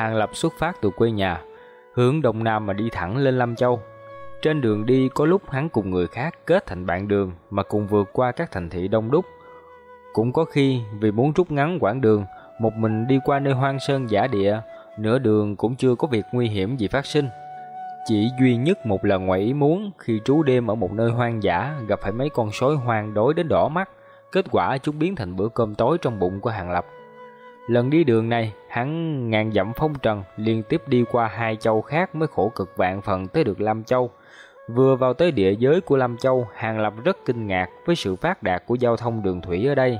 Hàng Lập xuất phát từ quê nhà, hướng đông nam mà đi thẳng lên Lâm Châu. Trên đường đi có lúc hắn cùng người khác kết thành bạn đường mà cùng vượt qua các thành thị đông đúc. Cũng có khi vì muốn rút ngắn quãng đường, một mình đi qua nơi hoang sơn giả địa, nửa đường cũng chưa có việc nguy hiểm gì phát sinh. Chỉ duy nhất một lần ngoài ý muốn khi trú đêm ở một nơi hoang dã gặp phải mấy con sói hoang đối đến đỏ mắt, kết quả chúng biến thành bữa cơm tối trong bụng của Hàng Lập. Lần đi đường này, hắn ngàn dặm phong trần, liên tiếp đi qua hai châu khác mới khổ cực vạn phần tới được Lam Châu. Vừa vào tới địa giới của Lam Châu, Hàng Lập rất kinh ngạc với sự phát đạt của giao thông đường thủy ở đây.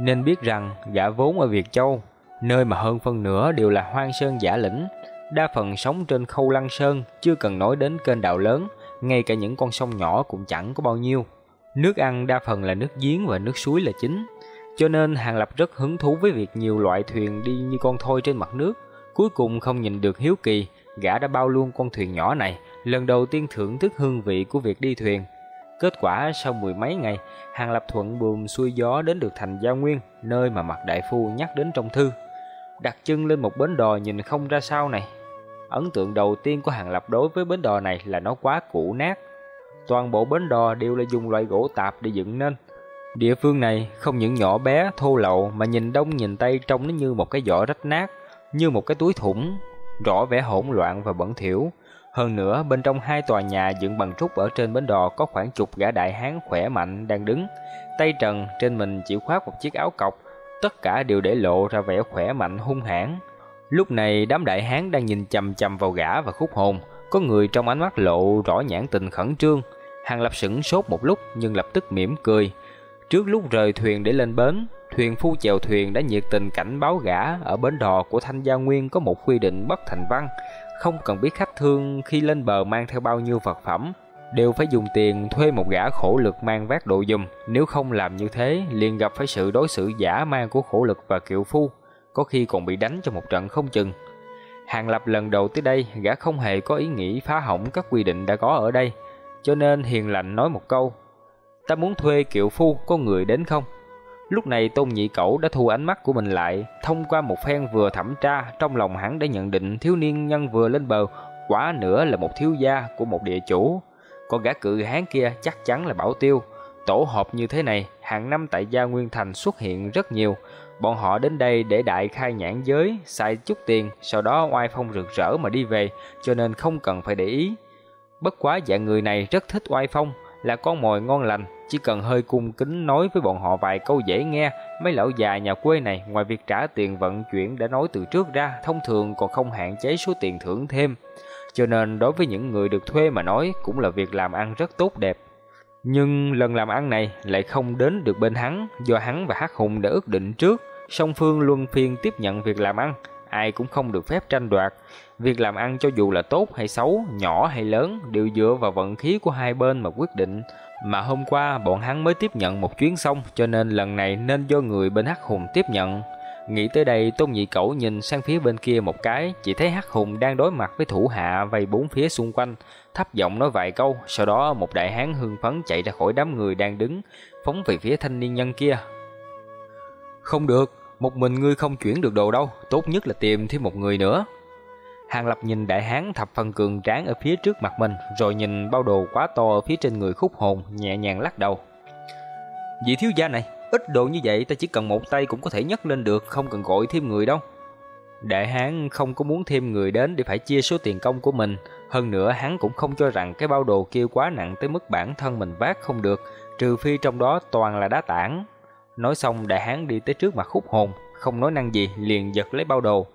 Nên biết rằng gã vốn ở Việt Châu, nơi mà hơn phân nửa đều là hoang sơn giả lĩnh, đa phần sống trên khâu lăng sơn, chưa cần nói đến kênh đào lớn, ngay cả những con sông nhỏ cũng chẳng có bao nhiêu. Nước ăn đa phần là nước giếng và nước suối là chính, cho nên Hàng Lập rất hứng thú với việc nhiều loại thuyền đi như con thoi trên mặt nước. Cuối cùng không nhìn được hiếu kỳ, gã đã bao luôn con thuyền nhỏ này, lần đầu tiên thưởng thức hương vị của việc đi thuyền. Kết quả sau mười mấy ngày, Hàng Lập thuận buồm xuôi gió đến được thành Gia Nguyên, nơi mà mặt đại phu nhắc đến trong thư. Đặt chân lên một bến đò nhìn không ra sao này. Ấn tượng đầu tiên của Hàng Lập đối với bến đò này là nó quá cũ nát. Toàn bộ bến đò đều là dùng loại gỗ tạp để dựng nên. Địa phương này không những nhỏ bé, thô lậu mà nhìn đông nhìn tây trông nó như một cái vỏ rách nát, như một cái túi thủng, rõ vẻ hỗn loạn và bẩn thỉu. Hơn nữa, bên trong hai tòa nhà dựng bằng trúc ở trên bến đò có khoảng chục gã đại hán khỏe mạnh đang đứng. Tay trần, trên mình chỉ khoác một chiếc áo cọc, tất cả đều để lộ ra vẻ khỏe mạnh hung hãn. Lúc này đám đại hán đang nhìn chằm chằm vào gã và khúc hồn, có người trong ánh mắt lộ rõ nhãn tình khẩn trương. Hàng Lập sững sốt một lúc nhưng lập tức mỉm cười. Trước lúc rời thuyền để lên bến, thuyền phu chèo thuyền đã nhiệt tình cảnh báo gã ở bến đò của Thanh Gia Nguyên có một quy định bất thành văn, không cần biết khách thương khi lên bờ mang theo bao nhiêu vật phẩm, đều phải dùng tiền thuê một gã khổ lực mang vác đồ dùm, nếu không làm như thế liền gặp phải sự đối xử giả man của khổ lực và kiệu phu, có khi còn bị đánh cho một trận không chừng. Hàng Lập lần đầu tới đây, gã không hề có ý nghĩ phá hỏng các quy định đã có ở đây, cho nên hiền lành nói một câu, ta muốn thuê kiệu phu, có người đến không? Lúc này Tôn Nhị Cẩu đã thu ánh mắt của mình lại, thông qua một phen vừa thẩm tra, trong lòng hắn đã nhận định thiếu niên nhân vừa lên bờ, quả nữa là một thiếu gia của một địa chủ. Còn gã cự hán kia chắc chắn là bảo tiêu. Tổ hợp như thế này, hàng năm tại Gia Nguyên Thành xuất hiện rất nhiều. Bọn họ đến đây để đại khai nhãn giới, xài chút tiền, sau đó oai phong rực rỡ mà đi về, cho nên không cần phải để ý. Bất quá dạng người này rất thích oai phong, là con mồi ngon lành, chỉ cần hơi cung kính nói với bọn họ vài câu dễ nghe, mấy lão già nhà quê này ngoài việc trả tiền vận chuyển đã nói từ trước ra, thông thường còn không hạn chế số tiền thưởng thêm. Cho nên đối với những người được thuê mà nói cũng là việc làm ăn rất tốt đẹp. Nhưng lần làm ăn này lại không đến được bên hắn, do hắn và Hắc Hùng đã ước định trước, song phương luân phiên tiếp nhận việc làm ăn, ai cũng không được phép tranh đoạt. Việc làm ăn cho dù là tốt hay xấu, nhỏ hay lớn đều dựa vào vận khí của hai bên mà quyết định. Mà hôm qua bọn hắn mới tiếp nhận một chuyến xong cho nên lần này nên do người bên Hắc Hùng tiếp nhận. Nghĩ tới đây Tôn Nhị Cẩu nhìn sang phía bên kia một cái, chỉ thấy Hắc Hùng đang đối mặt với thủ hạ vây bốn phía xung quanh, thấp giọng nói vài câu, sau đó một đại hán hưng phấn chạy ra khỏi đám người đang đứng, phóng về phía thanh niên nhân kia. Không được, một mình ngươi không chuyển được đồ đâu, tốt nhất là tìm thêm một người nữa. Hàng Lập nhìn đại hán thập phần cường tráng ở phía trước mặt mình, rồi nhìn bao đồ quá to ở phía trên người khúc hồn, nhẹ nhàng lắc đầu. Vị thiếu gia này, ít đồ như vậy ta chỉ cần một tay cũng có thể nhấc lên được, không cần gọi thêm người đâu. Đại hán không có muốn thêm người đến để phải chia số tiền công của mình, hơn nữa hắn cũng không cho rằng cái bao đồ kia quá nặng tới mức bản thân mình vác không được, trừ phi trong đó toàn là đá tảng. Nói xong đại hán đi tới trước mặt khúc hồn, không nói năng gì liền giật lấy bao đồ,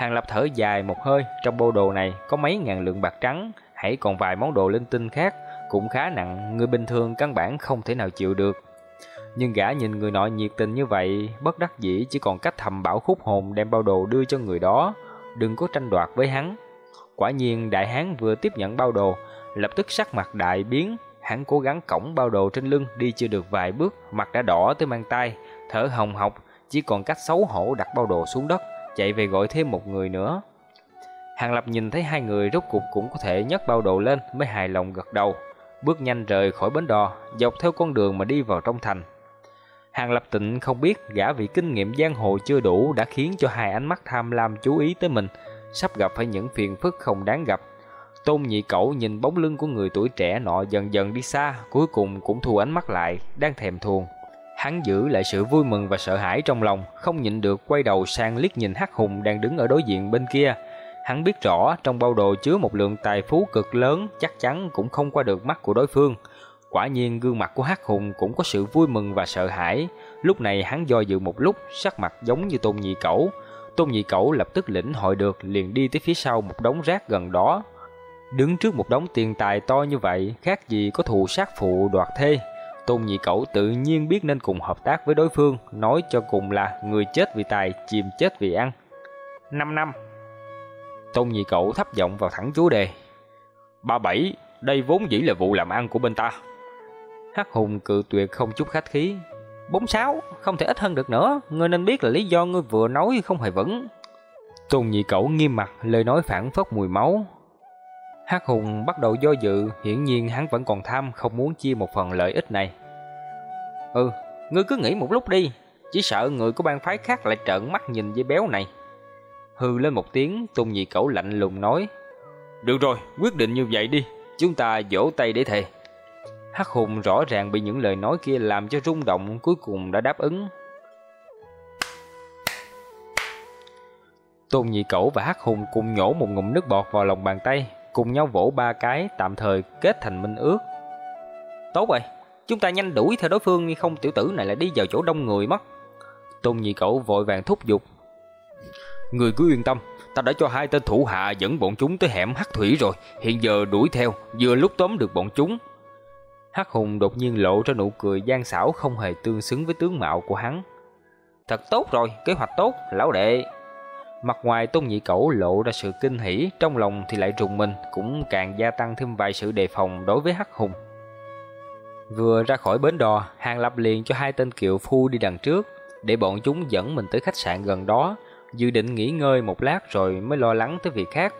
Hàng Lập thở dài một hơi, trong bộ đồ này có mấy ngàn lượng bạc trắng, hãy còn vài món đồ linh tinh khác, cũng khá nặng, người bình thường căn bản không thể nào chịu được. Nhưng gã nhìn người nọ nhiệt tình như vậy, bất đắc dĩ chỉ còn cách thầm bảo khúc hồn đem bao đồ đưa cho người đó, đừng có tranh đoạt với hắn. Quả nhiên đại hán vừa tiếp nhận bao đồ, lập tức sắc mặt đại biến, hắn cố gắng cõng bao đồ trên lưng đi chưa được vài bước, mặt đã đỏ tới mang tay, thở hồng hộc, chỉ còn cách xấu hổ đặt bao đồ xuống đất chạy về gọi thêm một người nữa. Hàng Lập nhìn thấy hai người rốt cuộc cũng có thể nhấc bao đồ lên mới hài lòng gật đầu, bước nhanh rời khỏi bến đò, dọc theo con đường mà đi vào trong thành. Hàng Lập Tịnh không biết gã vì kinh nghiệm giang hồ chưa đủ đã khiến cho hai ánh mắt tham lam chú ý tới mình, sắp gặp phải những phiền phức không đáng gặp. Tôn nhị cẩu nhìn bóng lưng của người tuổi trẻ nọ dần dần đi xa, cuối cùng cũng thu ánh mắt lại, đang thèm thuồng. Hắn giữ lại sự vui mừng và sợ hãi trong lòng, không nhịn được quay đầu sang liếc nhìn Hắc Hùng đang đứng ở đối diện bên kia. Hắn biết rõ trong bao đồ chứa một lượng tài phú cực lớn, chắc chắn cũng không qua được mắt của đối phương. Quả nhiên gương mặt của Hắc Hùng cũng có sự vui mừng và sợ hãi. Lúc này hắn do dự một lúc, sắc mặt giống như Tôn Nhị Cẩu. Tôn Nhị Cẩu lập tức lĩnh hội được, liền đi tới phía sau một đống rác gần đó. Đứng trước một đống tiền tài to như vậy, khác gì có thù sát phụ đoạt thê. Tôn Nhị Cẩu tự nhiên biết nên cùng hợp tác với đối phương, nói cho cùng là người chết vì tài, chìm chết vì ăn. 5 năm. Tôn Nhị Cẩu thấp giọng vào thẳng chúa đề. Ba bảy, đây vốn dĩ là vụ làm ăn của bên ta. Hắc Hùng cự tuyệt không chút khách khí. Bốn sáu, không thể ít hơn được nữa, ngươi nên biết là lý do ngươi vừa nói không hề vững. Tôn Nhị Cẩu nghiêm mặt, lời nói phản phất mùi máu. Hắc Hùng bắt đầu do dự, hiển nhiên hắn vẫn còn tham không muốn chia một phần lợi ích này. Ừ, ngươi cứ nghĩ một lúc đi, chỉ sợ người của bang phái khác lại trợn mắt nhìn với béo này. Hư lên một tiếng, Tôn Nhị Cẩu lạnh lùng nói: "Được rồi, quyết định như vậy đi, chúng ta vỗ tay để thề." Hắc Hùng rõ ràng bị những lời nói kia làm cho rung động, cuối cùng đã đáp ứng. Tôn Nhị Cẩu và Hắc Hùng cùng nhổ một ngụm nước bọt vào lòng bàn tay, cùng nhau vỗ ba cái, tạm thời kết thành minh ước. Tốt rồi, chúng ta nhanh đuổi theo đối phương không tiểu tử này lại đi vào chỗ đông người mất. Tôn Nhị Cẩu vội vàng thúc giục. Người cứ yên tâm, ta đã cho hai tên thủ hạ dẫn bọn chúng tới hẻm Hắc Thủy rồi, hiện giờ đuổi theo, vừa lúc tóm được bọn chúng, Hắc Hùng đột nhiên lộ ra nụ cười gian xảo không hề tương xứng với tướng mạo của hắn. Thật tốt rồi, kế hoạch tốt, lão đệ. Mặt ngoài Tôn Nhị Cẩu lộ ra sự kinh hỉ, trong lòng thì lại rùng mình, cũng càng gia tăng thêm vài sự đề phòng đối với Hắc Hùng. Vừa ra khỏi bến đò, Hàng Lập liền cho hai tên kiệu phu đi đằng trước, để bọn chúng dẫn mình tới khách sạn gần đó, dự định nghỉ ngơi một lát rồi mới lo lắng tới việc khác.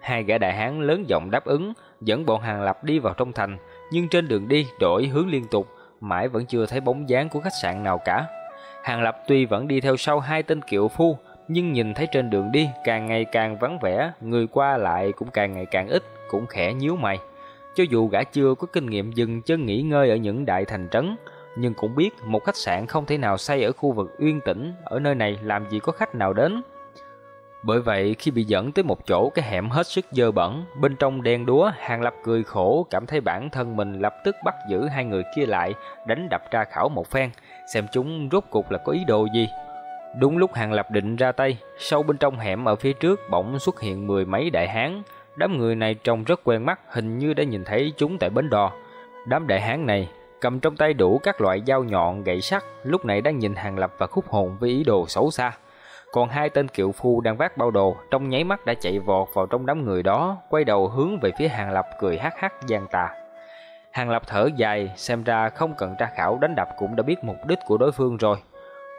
Hai gã đại hán lớn giọng đáp ứng, dẫn bọn Hàng Lập đi vào trong thành, nhưng trên đường đi đổi hướng liên tục, mãi vẫn chưa thấy bóng dáng của khách sạn nào cả. Hàng Lập tuy vẫn đi theo sau hai tên kiệu phu, nhưng nhìn thấy trên đường đi càng ngày càng vắng vẻ, người qua lại cũng càng ngày càng ít, cũng khẽ nhíu mày. Cho dù gã chưa có kinh nghiệm dừng chân nghỉ ngơi ở những đại thành trấn, nhưng cũng biết một khách sạn không thể nào xây ở khu vực uyên tĩnh, ở nơi này làm gì có khách nào đến. Bởi vậy khi bị dẫn tới một chỗ cái hẻm hết sức dơ bẩn, bên trong đen đúa, Hàng Lập cười khổ, cảm thấy bản thân mình lập tức bắt giữ hai người kia lại, đánh đập tra khảo một phen, xem chúng rốt cuộc là có ý đồ gì. Đúng lúc Hàng Lập định ra tay, sâu bên trong hẻm ở phía trước bỗng xuất hiện mười mấy đại hán. Đám người này trông rất quen mắt, hình như đã nhìn thấy chúng tại bến đò. Đám đại hán này cầm trong tay đủ các loại dao nhọn, gậy sắt, lúc này đang nhìn Hàng Lập và khúc hồn với ý đồ xấu xa. Còn hai tên kiệu phu đang vác bao đồ, trong nháy mắt đã chạy vọt vào trong đám người đó, quay đầu hướng về phía Hàng Lập cười hắc hắc gian tà. Hàng Lập thở dài, xem ra không cần tra khảo đánh đập cũng đã biết mục đích của đối phương rồi.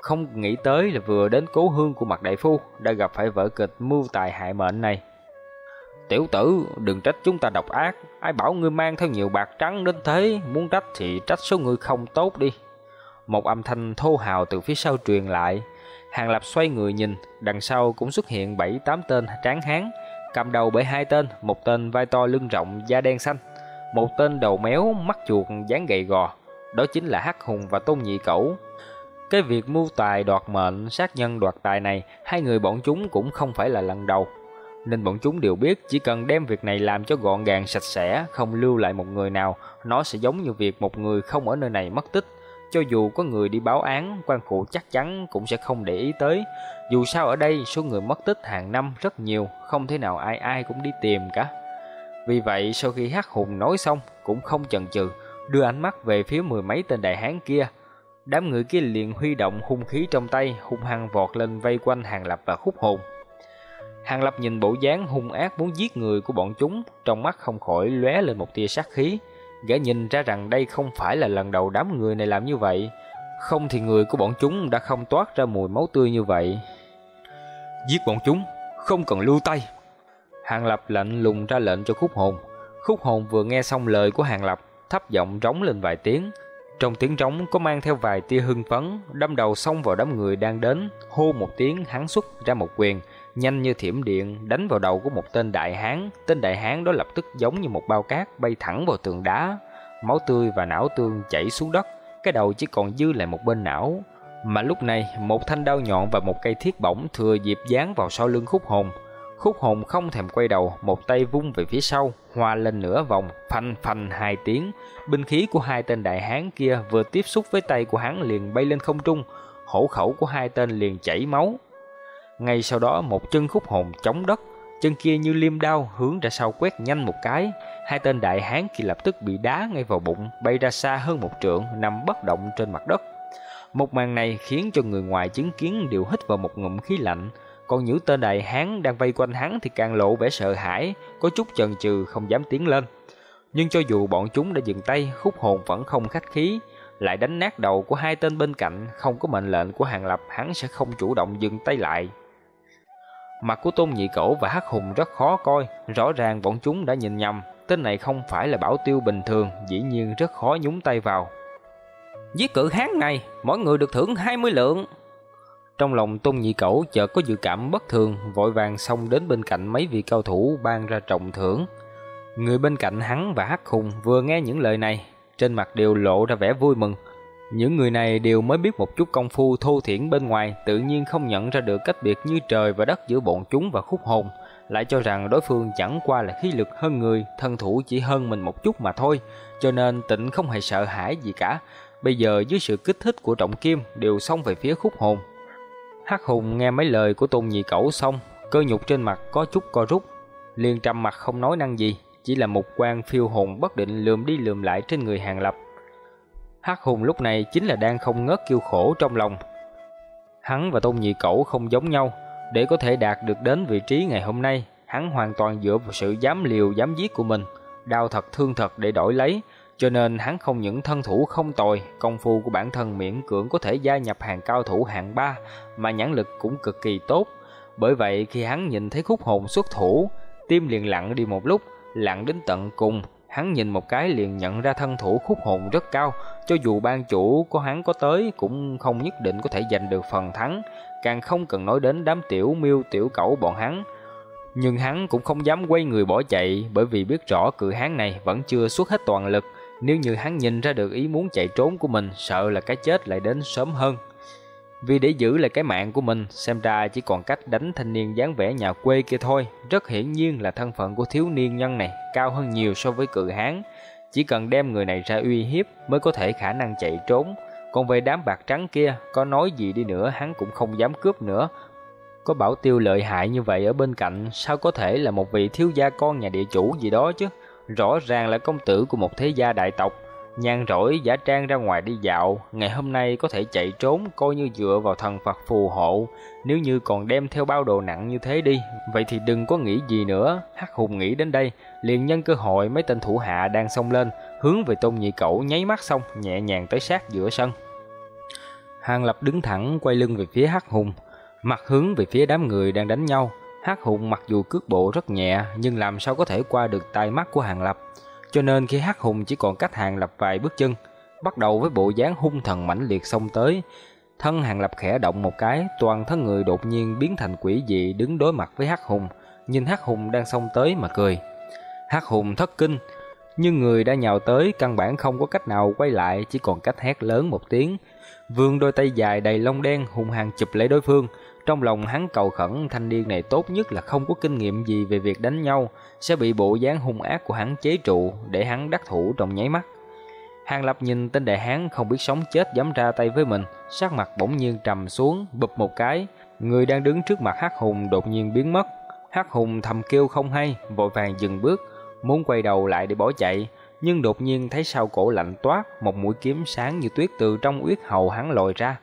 Không nghĩ tới là vừa đến cố hương của mặt đại phu, đã gặp phải vở kịch mưu tài hại mệnh này. Tiểu tử, đừng trách chúng ta độc ác, ai bảo ngươi mang theo nhiều bạc trắng đến thế, muốn trách thì trách số ngươi không tốt đi. Một âm thanh thô hào từ phía sau truyền lại, Hàng Lập xoay người nhìn, đằng sau cũng xuất hiện bảy tám tên tráng hán, cầm đầu bởi hai tên, một tên vai to lưng rộng da đen xanh, một tên đầu méo mắt chuột dáng gầy gò, đó chính là Hắc Hùng và Tôn Nhị Cẩu. Cái việc mưu tài đoạt mệnh, sát nhân đoạt tài này, hai người bọn chúng cũng không phải là lần đầu. Nên bọn chúng đều biết chỉ cần đem việc này làm cho gọn gàng sạch sẽ, không lưu lại một người nào, nó sẽ giống như việc một người không ở nơi này mất tích cho dù có người đi báo án, quan cụ chắc chắn cũng sẽ không để ý tới. Dù sao ở đây số người mất tích hàng năm rất nhiều, không thể nào ai ai cũng đi tìm cả. Vì vậy sau khi hát Hùng nói xong cũng không chần chừ, đưa ánh mắt về phía mười mấy tên đại hán kia. Đám người kia liền huy động hung khí trong tay, hung hăng vọt lên vây quanh Hàng Lập và Khúc Hồn. Hàng Lập nhìn bộ dáng hung ác muốn giết người của bọn chúng, trong mắt không khỏi lóe lên một tia sát khí. Gã nhìn ra rằng đây không phải là lần đầu đám người này làm như vậy, không thì người của bọn chúng đã không toát ra mùi máu tươi như vậy. Giết bọn chúng, không cần lưu tay. Hàng Lập lạnh lùng ra lệnh cho khúc hồn. Khúc hồn vừa nghe xong lời của Hàng Lập, thấp giọng rống lên vài tiếng. Trong tiếng trống có mang theo vài tia hưng phấn, đâm đầu xông vào đám người đang đến, hô một tiếng hắn xuất ra một quyền, nhanh như thiểm điện đánh vào đầu của một tên đại hán. Tên đại hán đó lập tức giống như một bao cát bay thẳng vào tường đá, máu tươi và não tương chảy xuống đất, cái đầu chỉ còn dư lại một bên não. Mà lúc này, một thanh đao nhọn và một cây thiết bổng thừa dịp dán vào sau lưng khúc hồn. Khúc hồn không thèm quay đầu, một tay vung về phía sau, hoa lên nửa vòng, phanh phanh hai tiếng. Binh khí của hai tên đại hán kia vừa tiếp xúc với tay của hắn liền bay lên không trung, hổ khẩu của hai tên liền chảy máu. Ngay sau đó một chân khúc hồn chống đất, chân kia như liêm đao hướng ra sau quét nhanh một cái, hai tên đại hán kia lập tức bị đá ngay vào bụng, bay ra xa hơn một trượng, nằm bất động trên mặt đất. Một màn này khiến cho người ngoài chứng kiến đều hít vào một ngụm khí lạnh, còn những tên đại hán đang vây quanh hắn thì càng lộ vẻ sợ hãi, có chút chần chừ không dám tiến lên. Nhưng cho dù bọn chúng đã dừng tay, khúc hồn vẫn không khách khí, lại đánh nát đầu của hai tên bên cạnh, không có mệnh lệnh của Hàng Lập hắn sẽ không chủ động dừng tay lại. Mặt của Tôn Nhị Cẩu và Hắc Hùng rất khó coi, rõ ràng bọn chúng đã nhìn nhầm, tên này không phải là bảo tiêu bình thường, dĩ nhiên rất khó nhúng tay vào. Giết cự hán này, mỗi người được thưởng 20 lượng. Trong lòng Tôn Nhị Cẩu chợt có dự cảm bất thường, vội vàng xông đến bên cạnh mấy vị cao thủ ban ra trọng thưởng. Người bên cạnh hắn và Hắc Hùng vừa nghe những lời này, trên mặt đều lộ ra vẻ vui mừng. Những người này đều mới biết một chút công phu thô thiển bên ngoài, tự nhiên không nhận ra được cách biệt như trời và đất giữa bọn chúng và khúc hồn, lại cho rằng đối phương chẳng qua là khí lực hơn người, thân thủ chỉ hơn mình một chút mà thôi, cho nên tịnh không hề sợ hãi gì cả. Bây giờ dưới sự kích thích của trọng kim đều xông về phía khúc hồn. Hắc hùng nghe mấy lời của tôn nhị cẩu xong, cơ nhục trên mặt có chút co rút, liền trầm mặt không nói năng gì, chỉ là một quan phiêu hồn bất định lườm đi lườm lại trên người hàng lập. Hắc hùng lúc này chính là đang không ngớt kêu khổ trong lòng. Hắn và tôn nhị cẩu không giống nhau, để có thể đạt được đến vị trí ngày hôm nay, hắn hoàn toàn dựa vào sự dám liều dám giết của mình, đau thật thương thật để đổi lấy, cho nên hắn không những thân thủ không tồi, công phu của bản thân miễn cưỡng có thể gia nhập hàng cao thủ hạng 3, mà nhãn lực cũng cực kỳ tốt. Bởi vậy khi hắn nhìn thấy khúc hồn xuất thủ, tim liền lặng đi một lúc, lặng đến tận cùng, hắn nhìn một cái liền nhận ra thân thủ khúc hồn rất cao, cho dù ban chủ của hắn có tới cũng không nhất định có thể giành được phần thắng, càng không cần nói đến đám tiểu miêu tiểu cẩu bọn hắn. Nhưng hắn cũng không dám quay người bỏ chạy bởi vì biết rõ cự hán này vẫn chưa xuất hết toàn lực, nếu như hắn nhìn ra được ý muốn chạy trốn của mình, sợ là cái chết lại đến sớm hơn. Vì để giữ lại cái mạng của mình, xem ra chỉ còn cách đánh thanh niên dáng vẻ nhà quê kia thôi. Rất hiển nhiên là thân phận của thiếu niên nhân này cao hơn nhiều so với cự hán. Chỉ cần đem người này ra uy hiếp mới có thể khả năng chạy trốn. Còn về đám bạc trắng kia, có nói gì đi nữa hắn cũng không dám cướp nữa. Có bảo tiêu lợi hại như vậy ở bên cạnh, sao có thể là một vị thiếu gia con nhà địa chủ gì đó chứ? Rõ ràng là công tử của một thế gia đại tộc nhàn rỗi giả trang ra ngoài đi dạo, ngày hôm nay có thể chạy trốn coi như dựa vào thần Phật phù hộ. Nếu như còn đem theo bao đồ nặng như thế đi, vậy thì đừng có nghĩ gì nữa. Hắc hùng nghĩ đến đây, liền nhân cơ hội mấy tên thủ hạ đang xông lên, hướng về tôn nhị cẩu nháy mắt xong, nhẹ nhàng tới sát giữa sân. Hàng lập đứng thẳng quay lưng về phía hắc hùng, mặt hướng về phía đám người đang đánh nhau. Hắc hùng mặc dù cước bộ rất nhẹ, nhưng làm sao có thể qua được tai mắt của hàng lập. Cho nên khi Hắc Hùng chỉ còn cách Hàng Lập vài bước chân, bắt đầu với bộ dáng hung thần mãnh liệt xông tới, thân Hàng Lập khẽ động một cái, toàn thân người đột nhiên biến thành quỷ dị đứng đối mặt với Hắc Hùng, nhìn Hắc Hùng đang xông tới mà cười. Hắc Hùng thất kinh, nhưng người đã nhào tới căn bản không có cách nào quay lại, chỉ còn cách hét lớn một tiếng. Vương đôi tay dài đầy lông đen hung hăng chụp lấy đối phương, trong lòng hắn cầu khẩn thanh niên này tốt nhất là không có kinh nghiệm gì về việc đánh nhau, sẽ bị bộ dáng hung ác của hắn chế trụ để hắn đắc thủ trong nháy mắt. Hàng Lập nhìn tên đại hán không biết sống chết dám ra tay với mình, sắc mặt bỗng nhiên trầm xuống, bụp một cái, người đang đứng trước mặt Hắc Hùng đột nhiên biến mất. Hắc Hùng thầm kêu không hay, vội vàng dừng bước, muốn quay đầu lại để bỏ chạy, nhưng đột nhiên thấy sau cổ lạnh toát, một mũi kiếm sáng như tuyết từ trong uyết hầu hắn lòi ra.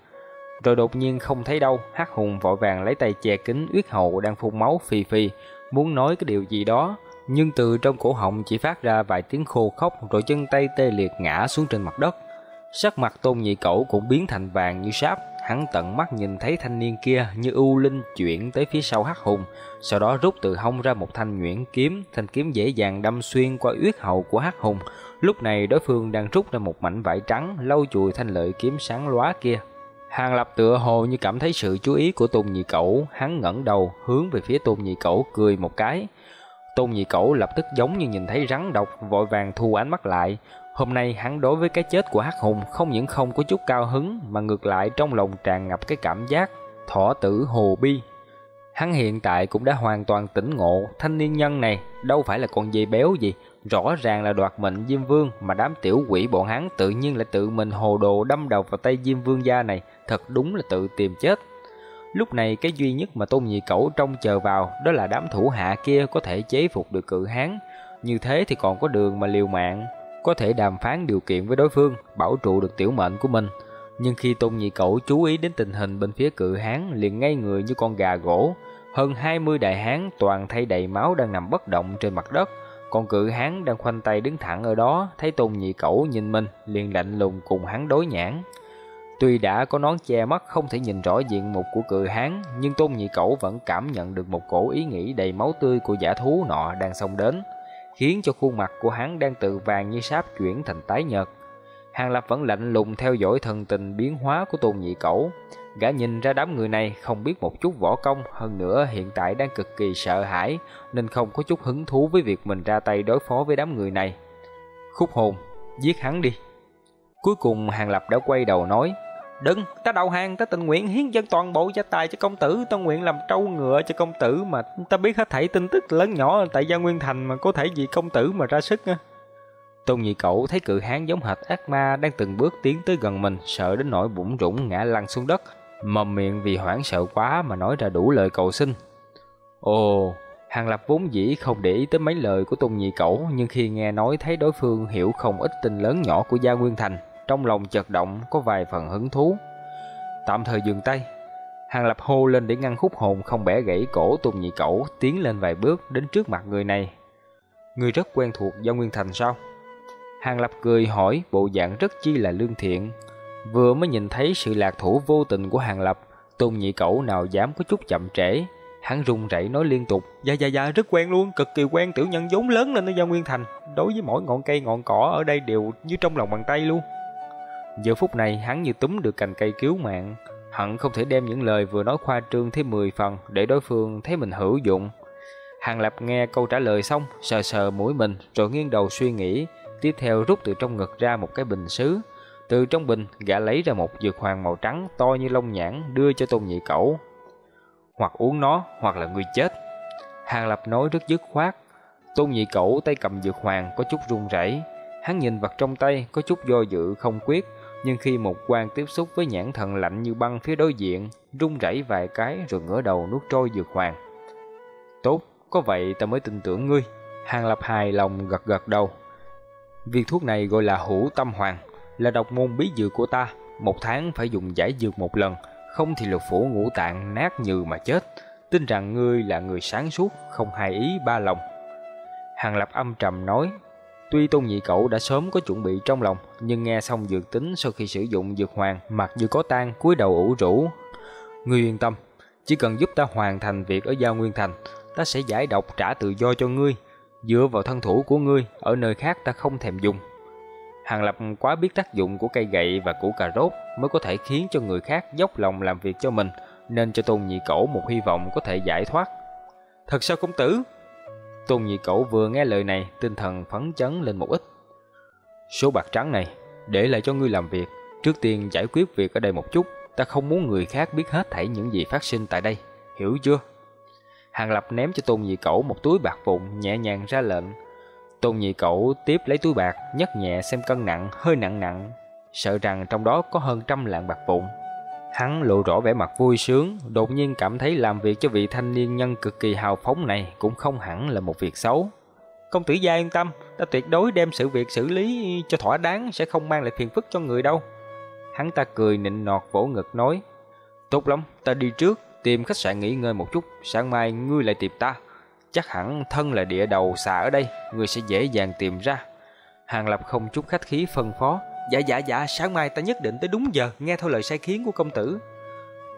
Rồi đột nhiên không thấy đâu, Hắc Hùng vội vàng lấy tay che kín uyết hầu đang phun máu phì phì, muốn nói cái điều gì đó, nhưng từ trong cổ họng chỉ phát ra vài tiếng khô khóc rồi chân tay tê liệt ngã xuống trên mặt đất. Sắc mặt Tôn Nhị Cẩu cũng biến thành vàng như sáp, hắn tận mắt nhìn thấy thanh niên kia như u linh chuyển tới phía sau Hắc Hùng, sau đó rút từ hông ra một thanh nhuyễn kiếm, thanh kiếm dễ dàng đâm xuyên qua uyết hầu của Hắc Hùng. Lúc này đối phương đang rút ra một mảnh vải trắng lau chùi thanh lợi kiếm sáng lóa kia. Hàng Lập tựa hồ như cảm thấy sự chú ý của Tôn Nhị Cẩu, hắn ngẩng đầu hướng về phía Tôn Nhị Cẩu cười một cái. Tôn Nhị Cẩu lập tức giống như nhìn thấy rắn độc, vội vàng thu ánh mắt lại. Hôm nay hắn đối với cái chết của Hắc Hùng không những không có chút cao hứng mà ngược lại trong lòng tràn ngập cái cảm giác thỏ tử hồ bi. Hắn hiện tại cũng đã hoàn toàn tỉnh ngộ, thanh niên nhân này đâu phải là con dây béo gì, rõ ràng là đoạt mệnh Diêm Vương mà đám tiểu quỷ bọn hắn tự nhiên lại tự mình hồ đồ đâm đầu vào tay Diêm Vương gia này, thật đúng là tự tìm chết. Lúc này cái duy nhất mà Tôn Nhị Cẩu trông chờ vào đó là đám thủ hạ kia có thể chế phục được cự hán, như thế thì còn có đường mà liều mạng, có thể đàm phán điều kiện với đối phương, bảo trụ được tiểu mệnh của mình. Nhưng khi Tôn Nhị Cẩu chú ý đến tình hình bên phía cự hán liền ngay người như con gà gỗ, hơn 20 đại hán toàn thay đầy máu đang nằm bất động trên mặt đất, còn cự hán đang khoanh tay đứng thẳng ở đó, thấy Tôn Nhị Cẩu nhìn mình, liền lạnh lùng cùng hắn đối nhãn. Tuy đã có nón che mắt không thể nhìn rõ diện mục của cự hán, nhưng Tôn Nhị Cẩu vẫn cảm nhận được một cổ ý nghĩ đầy máu tươi của giả thú nọ đang xông đến, khiến cho khuôn mặt của hắn đang tự vàng như sáp chuyển thành tái nhợt. Hàng Lập vẫn lạnh lùng theo dõi thần tình biến hóa của Tôn Nhị Cẩu. Gã nhìn ra đám người này không biết một chút võ công, hơn nữa hiện tại đang cực kỳ sợ hãi, nên không có chút hứng thú với việc mình ra tay đối phó với đám người này. Khúc hồn, giết hắn đi. Cuối cùng Hàng Lập đã quay đầu nói, Đừng, ta đầu hàng, ta tình nguyện hiến dân toàn bộ gia tài cho công tử, ta nguyện làm trâu ngựa cho công tử mà ta biết hết thảy tin tức lớn nhỏ tại gia Nguyên Thành mà có thể vì công tử mà ra sức. Tôn Nhị cậu thấy cự hán giống hệt ác ma đang từng bước tiến tới gần mình, sợ đến nỗi bụng rũng ngã lăn xuống đất, mồm miệng vì hoảng sợ quá mà nói ra đủ lời cầu xin. Ồ, Hàng Lập vốn dĩ không để ý tới mấy lời của Tôn Nhị Cẩu, nhưng khi nghe nói thấy đối phương hiểu không ít tin lớn nhỏ của Gia Nguyên Thành, trong lòng chợt động có vài phần hứng thú. Tạm thời dừng tay, Hàng Lập hô lên để ngăn khúc hồn không bẻ gãy cổ Tôn Nhị Cẩu, tiến lên vài bước đến trước mặt người này. Người rất quen thuộc Gia Nguyên Thành sao? Hàng Lập cười hỏi bộ dạng rất chi là lương thiện. Vừa mới nhìn thấy sự lạc thủ vô tình của Hàng Lập, Tôn Nhị Cẩu nào dám có chút chậm trễ. Hắn run rẩy nói liên tục, dạ dạ dạ rất quen luôn, cực kỳ quen tiểu nhân vốn lớn lên ở Gia Nguyên Thành. Đối với mỗi ngọn cây ngọn cỏ ở đây đều như trong lòng bàn tay luôn. Giờ phút này hắn như túm được cành cây cứu mạng, hận không thể đem những lời vừa nói khoa trương thêm 10 phần để đối phương thấy mình hữu dụng. Hàng Lập nghe câu trả lời xong, sờ sờ mũi mình rồi nghiêng đầu suy nghĩ, tiếp theo rút từ trong ngực ra một cái bình sứ. Từ trong bình, gã lấy ra một dược hoàng màu trắng to như lông nhãn đưa cho Tôn Nhị Cẩu. Hoặc uống nó, hoặc là người chết. Hàng Lập nói rất dứt khoát. Tôn Nhị Cẩu tay cầm dược hoàng có chút run rẩy. Hắn nhìn vật trong tay có chút do dự không quyết, nhưng khi một quan tiếp xúc với nhãn thần lạnh như băng phía đối diện, run rẩy vài cái rồi ngửa đầu nuốt trôi dược hoàng. Tốt, có vậy ta mới tin tưởng ngươi. Hàng Lập hài lòng gật gật đầu. Viên thuốc này gọi là hữu tâm hoàng, là độc môn bí dược của ta. Một tháng phải dùng giải dược một lần, không thì lục phủ ngũ tạng nát như mà chết. Tin rằng ngươi là người sáng suốt, không hài ý ba lòng. Hàng Lập âm trầm nói, tuy tôn nhị cậu đã sớm có chuẩn bị trong lòng, nhưng nghe xong dược tính sau khi sử dụng dược hoàng, mặt như có tan, cúi đầu ủ rũ. Ngươi yên tâm, chỉ cần giúp ta hoàn thành việc ở Giao Nguyên Thành, ta sẽ giải độc trả tự do cho ngươi. Dựa vào thân thủ của ngươi, ở nơi khác ta không thèm dùng. Hàng Lập quá biết tác dụng của cây gậy và củ cà rốt mới có thể khiến cho người khác dốc lòng làm việc cho mình, nên cho Tôn Nhị Cẩu một hy vọng có thể giải thoát. Thật sao công tử? Tôn Nhị Cẩu vừa nghe lời này, tinh thần phấn chấn lên một ít. Số bạc trắng này, để lại cho ngươi làm việc, trước tiên giải quyết việc ở đây một chút, ta không muốn người khác biết hết thảy những gì phát sinh tại đây, hiểu chưa? Hàng Lập ném cho Tôn Nhị Cẩu một túi bạc vụn, nhẹ nhàng ra lệnh. Tôn Nhị Cẩu tiếp lấy túi bạc, nhấc nhẹ xem cân nặng, hơi nặng nặng, sợ rằng trong đó có hơn trăm lạng bạc vụn. Hắn lộ rõ vẻ mặt vui sướng, đột nhiên cảm thấy làm việc cho vị thanh niên nhân cực kỳ hào phóng này cũng không hẳn là một việc xấu. Công tử gia yên tâm, ta tuyệt đối đem sự việc xử lý cho thỏa đáng, sẽ không mang lại phiền phức cho người đâu. Hắn ta cười nịnh nọt vỗ ngực nói, tốt lắm, ta đi trước, tìm khách sạn nghỉ ngơi một chút, sáng mai ngươi lại tìm ta. Chắc hẳn thân là địa đầu xà ở đây, ngươi sẽ dễ dàng tìm ra. Hàng Lập không chút khách khí phân phó, dạ dạ dạ, sáng mai ta nhất định tới đúng giờ, nghe theo lời sai khiến của công tử.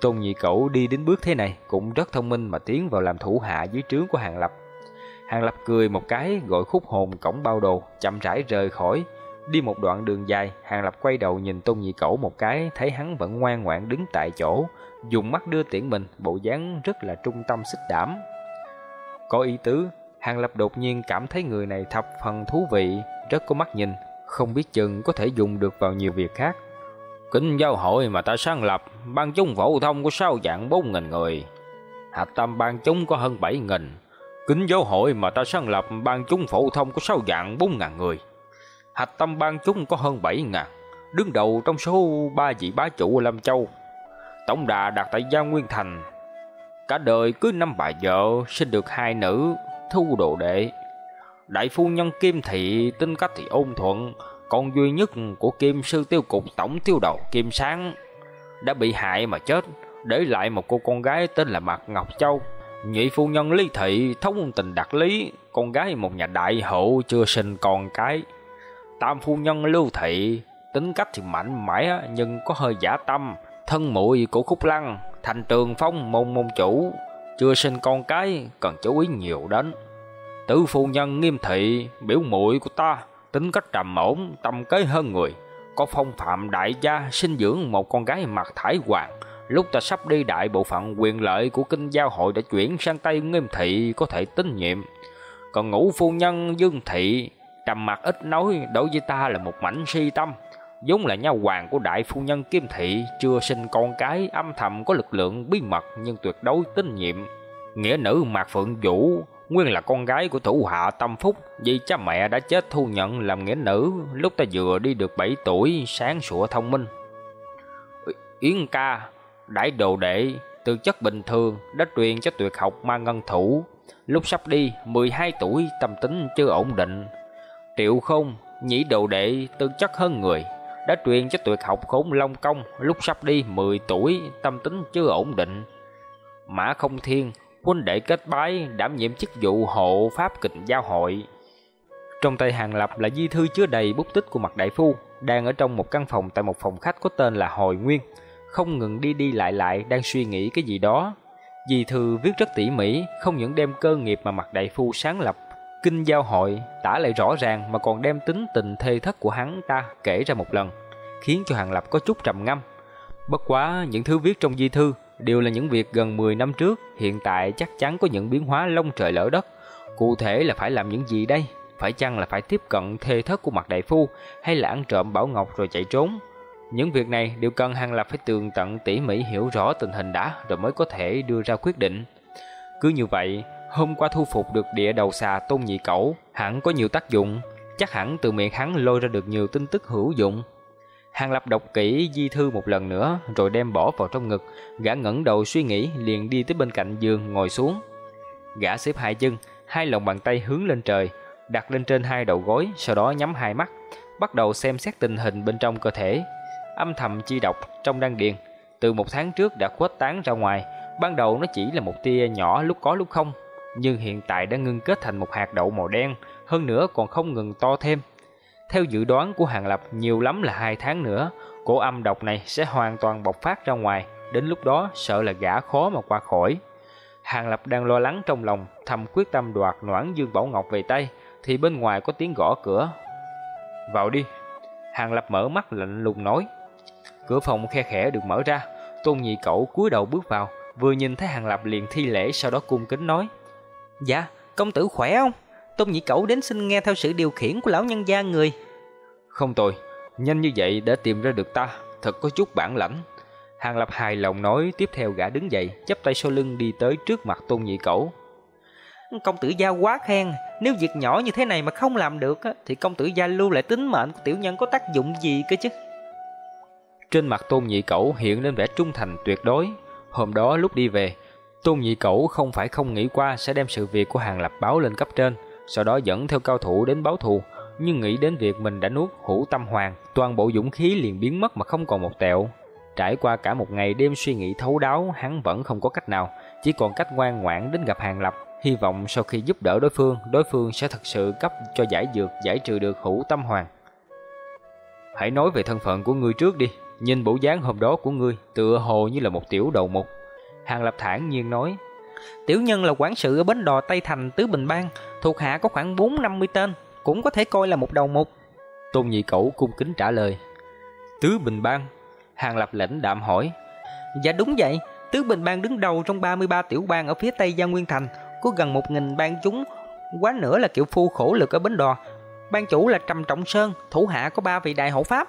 Tôn Nhị Cẩu đi đến bước thế này cũng rất thông minh mà tiến vào làm thủ hạ dưới trướng của Hàng Lập. Hàng Lập cười một cái gọi khúc hồn cổng bao đồ, chậm rãi rời khỏi. Đi một đoạn đường dài, Hàng Lập quay đầu nhìn Tôn Nhị Cẩu một cái, thấy hắn vẫn ngoan ngoãn đứng tại chỗ, dùng mắt đưa tiễn mình, bộ dáng rất là trung tâm xích đảm. Có ý tứ, Hàng Lập đột nhiên cảm thấy người này thập phần thú vị, rất có mắt nhìn, không biết chừng có thể dùng được vào nhiều việc khác. Kính giáo hội mà ta sáng lập, ban chúng phổ thông có sao dạng 4.000 người. Hạch tâm ban chúng có hơn 7.000. Kính giáo hội mà ta sáng lập, ban chúng phổ thông có sao dạng 4.000 người. Hạch tâm ban chúng có hơn 7.000. Đứng đầu trong số ba vị bá chủ Lâm Châu. Tổng đà đặt tại Gia Nguyên Thành. Cả đời cứ năm bà vợ, sinh được hai nữ, thu đồ đệ. Đại phu nhân Kim Thị tính cách thì ôn thuận, con duy nhất của Kim sư tiêu cục tổng tiêu đầu Kim Sáng đã bị hại mà chết, để lại một cô con gái tên là Mạc Ngọc Châu. Nhị phu nhân Lý Thị thống tình đặc lý, con gái một nhà đại hậu chưa sinh con cái. Tam phu nhân Lưu Thị tính cách thì mạnh mẽ nhưng có hơi giả tâm, thân muội của Khúc Lăng, thành trường phong môn môn chủ, chưa sinh con cái cần chú ý nhiều đến. Tử phu nhân Nghiêm Thị, biểu muội của ta, tính cách trầm ổn, tâm kế hơn người, có phong phạm đại gia sinh dưỡng một con gái mặt thải hoàng. Lúc ta sắp đi đại bộ phận quyền lợi của kinh giao hội đã chuyển sang tay Nghiêm Thị có thể tín nhiệm. Còn ngũ phu nhân Dương Thị, trầm mặt ít nói đối với ta là một mảnh si tâm vốn là nha hoàng của đại phu nhân Kim Thị, chưa sinh con cái, âm thầm có lực lượng bí mật nhưng tuyệt đối tín nhiệm. Nghĩa nữ Mạc Phượng Vũ nguyên là con gái của thủ hạ Tâm Phúc, vì cha mẹ đã chết thu nhận làm nghĩa nữ lúc ta vừa đi được 7 tuổi, sáng sủa thông minh. Yến ca, đại đồ đệ, từ chất bình thường, đã truyền cho tuyệt học ma ngân thủ. Lúc sắp đi, 12 tuổi, tâm tính chưa ổn định. Triệu không, nhĩ đồ đệ, tư chất hơn người, đã truyền cho tuyệt học khốn long công. Lúc sắp đi, 10 tuổi, tâm tính chưa ổn định. Mã không thiên, huynh đệ kết bái đảm nhiệm chức vụ hộ pháp kịch giao hội. Trong tay Hàng Lập là di thư chứa đầy bút tích của mặt đại phu, đang ở trong một căn phòng tại một phòng khách có tên là Hồi Nguyên, không ngừng đi đi lại lại đang suy nghĩ cái gì đó. Di thư viết rất tỉ mỉ, không những đem cơ nghiệp mà mặt đại phu sáng lập, kinh giao hội tả lại rõ ràng mà còn đem tính tình thê thất của hắn ta kể ra một lần, khiến cho Hàng Lập có chút trầm ngâm. Bất quá những thứ viết trong di thư đều là những việc gần 10 năm trước, hiện tại chắc chắn có những biến hóa lông trời lỡ đất. Cụ thể là phải làm những gì đây? Phải chăng là phải tiếp cận thê thất của mặt đại phu hay là ăn trộm bảo ngọc rồi chạy trốn? Những việc này đều cần Hàng Lập phải tường tận tỉ mỉ hiểu rõ tình hình đã rồi mới có thể đưa ra quyết định. Cứ như vậy, hôm qua thu phục được địa đầu xà tôn nhị cẩu hẳn có nhiều tác dụng, chắc hẳn từ miệng hắn lôi ra được nhiều tin tức hữu dụng. Hàng Lập đọc kỹ di thư một lần nữa rồi đem bỏ vào trong ngực, gã ngẩng đầu suy nghĩ liền đi tới bên cạnh giường ngồi xuống. Gã xếp hai chân, hai lòng bàn tay hướng lên trời, đặt lên trên hai đầu gối, sau đó nhắm hai mắt, bắt đầu xem xét tình hình bên trong cơ thể. Âm thầm chi độc trong đan điền, từ một tháng trước đã khuếch tán ra ngoài, ban đầu nó chỉ là một tia nhỏ lúc có lúc không, nhưng hiện tại đã ngưng kết thành một hạt đậu màu đen, hơn nữa còn không ngừng to thêm. Theo dự đoán của Hàng Lập, nhiều lắm là hai tháng nữa, cổ âm độc này sẽ hoàn toàn bộc phát ra ngoài, đến lúc đó sợ là gã khó mà qua khỏi. Hàng Lập đang lo lắng trong lòng, thầm quyết tâm đoạt Noãn Dương Bảo Ngọc về tay, thì bên ngoài có tiếng gõ cửa. "Vào đi." Hàng Lập mở mắt lạnh lùng nói. Cửa phòng khe khẽ được mở ra, Tôn Nhị Cẩu cúi đầu bước vào, vừa nhìn thấy Hàng Lập liền thi lễ sau đó cung kính nói: "Dạ, công tử khỏe không?" Tôn Nhị Cẩu đến xin nghe theo sự điều khiển của lão nhân gia người. Không tồi, nhanh như vậy đã tìm ra được ta, thật có chút bản lãnh. Hàng Lập hài lòng nói, tiếp theo gã đứng dậy, chắp tay sau lưng đi tới trước mặt Tôn Nhị Cẩu. Công tử gia quá khen, nếu việc nhỏ như thế này mà không làm được thì công tử gia lưu lại tính mệnh của tiểu nhân có tác dụng gì cơ chứ? Trên mặt Tôn Nhị Cẩu hiện lên vẻ trung thành tuyệt đối. Hôm đó lúc đi về, Tôn Nhị Cẩu không phải không nghĩ qua sẽ đem sự việc của Hàng Lập báo lên cấp trên, sau đó dẫn theo cao thủ đến báo thù, nhưng nghĩ đến việc mình đã nuốt hữu tâm hoàng, toàn bộ dũng khí liền biến mất mà không còn một tẹo. Trải qua cả một ngày đêm suy nghĩ thấu đáo, hắn vẫn không có cách nào, chỉ còn cách ngoan ngoãn đến gặp Hàng Lập, hy vọng sau khi giúp đỡ đối phương, đối phương sẽ thật sự cấp cho giải dược giải trừ được hữu tâm hoàng. Hãy nói về thân phận của ngươi trước đi, nhìn bộ dáng hôm đó của ngươi, tựa hồ như là một tiểu đầu mục. Hàng Lập thản nhiên nói, Tiểu nhân là quản sự ở bến đò Tây Thành Tứ Bình Bang, thuộc hạ có khoảng 4-50 tên, cũng có thể coi là một đầu mục. Tôn Nhị Cẩu cung kính trả lời. Tứ Bình Bang. Hàng Lập lãnh đạm hỏi. Dạ đúng vậy, Tứ Bình Bang đứng đầu trong 33 tiểu bang ở phía tây Gia Nguyên Thành, có gần 1.000 bang chúng, quá nữa là kiểu phu khổ lực ở Bến Đò. Ban chủ là Trầm Trọng Sơn, thủ hạ có ba vị đại hộ pháp.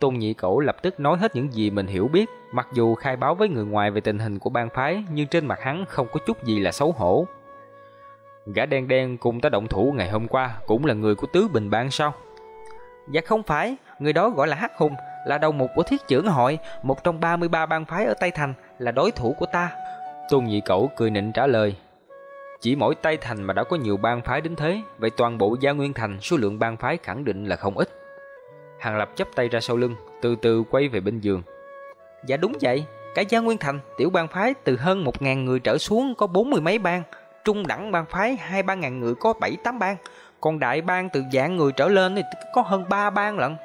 Tôn Nhị Cẩu lập tức nói hết những gì mình hiểu biết, mặc dù khai báo với người ngoài về tình hình của bang phái, nhưng trên mặt hắn không có chút gì là xấu hổ. Gã đen đen cùng ta động thủ ngày hôm qua cũng là người của Tứ Bình Bang sao? Dạ không phải, người đó gọi là Hắc Hùng, là đầu mục của thiết trưởng hội, một trong 33 bang phái ở Tây Thành, là đối thủ của ta. Tôn Nhị Cẩu cười nịnh trả lời. Chỉ mỗi Tây Thành mà đã có nhiều bang phái đến thế, vậy toàn bộ Gia Nguyên Thành số lượng bang phái khẳng định là không ít. Hàng Lập chấp tay ra sau lưng, từ từ quay về bên giường. Dạ đúng vậy, cả Gia Nguyên Thành, tiểu bang phái từ hơn 1.000 người trở xuống có bốn mươi mấy bang, trung đẳng bang phái hai ba ngàn người có bảy tám bang, còn đại bang từ dạng người trở lên thì có hơn ba bang lận.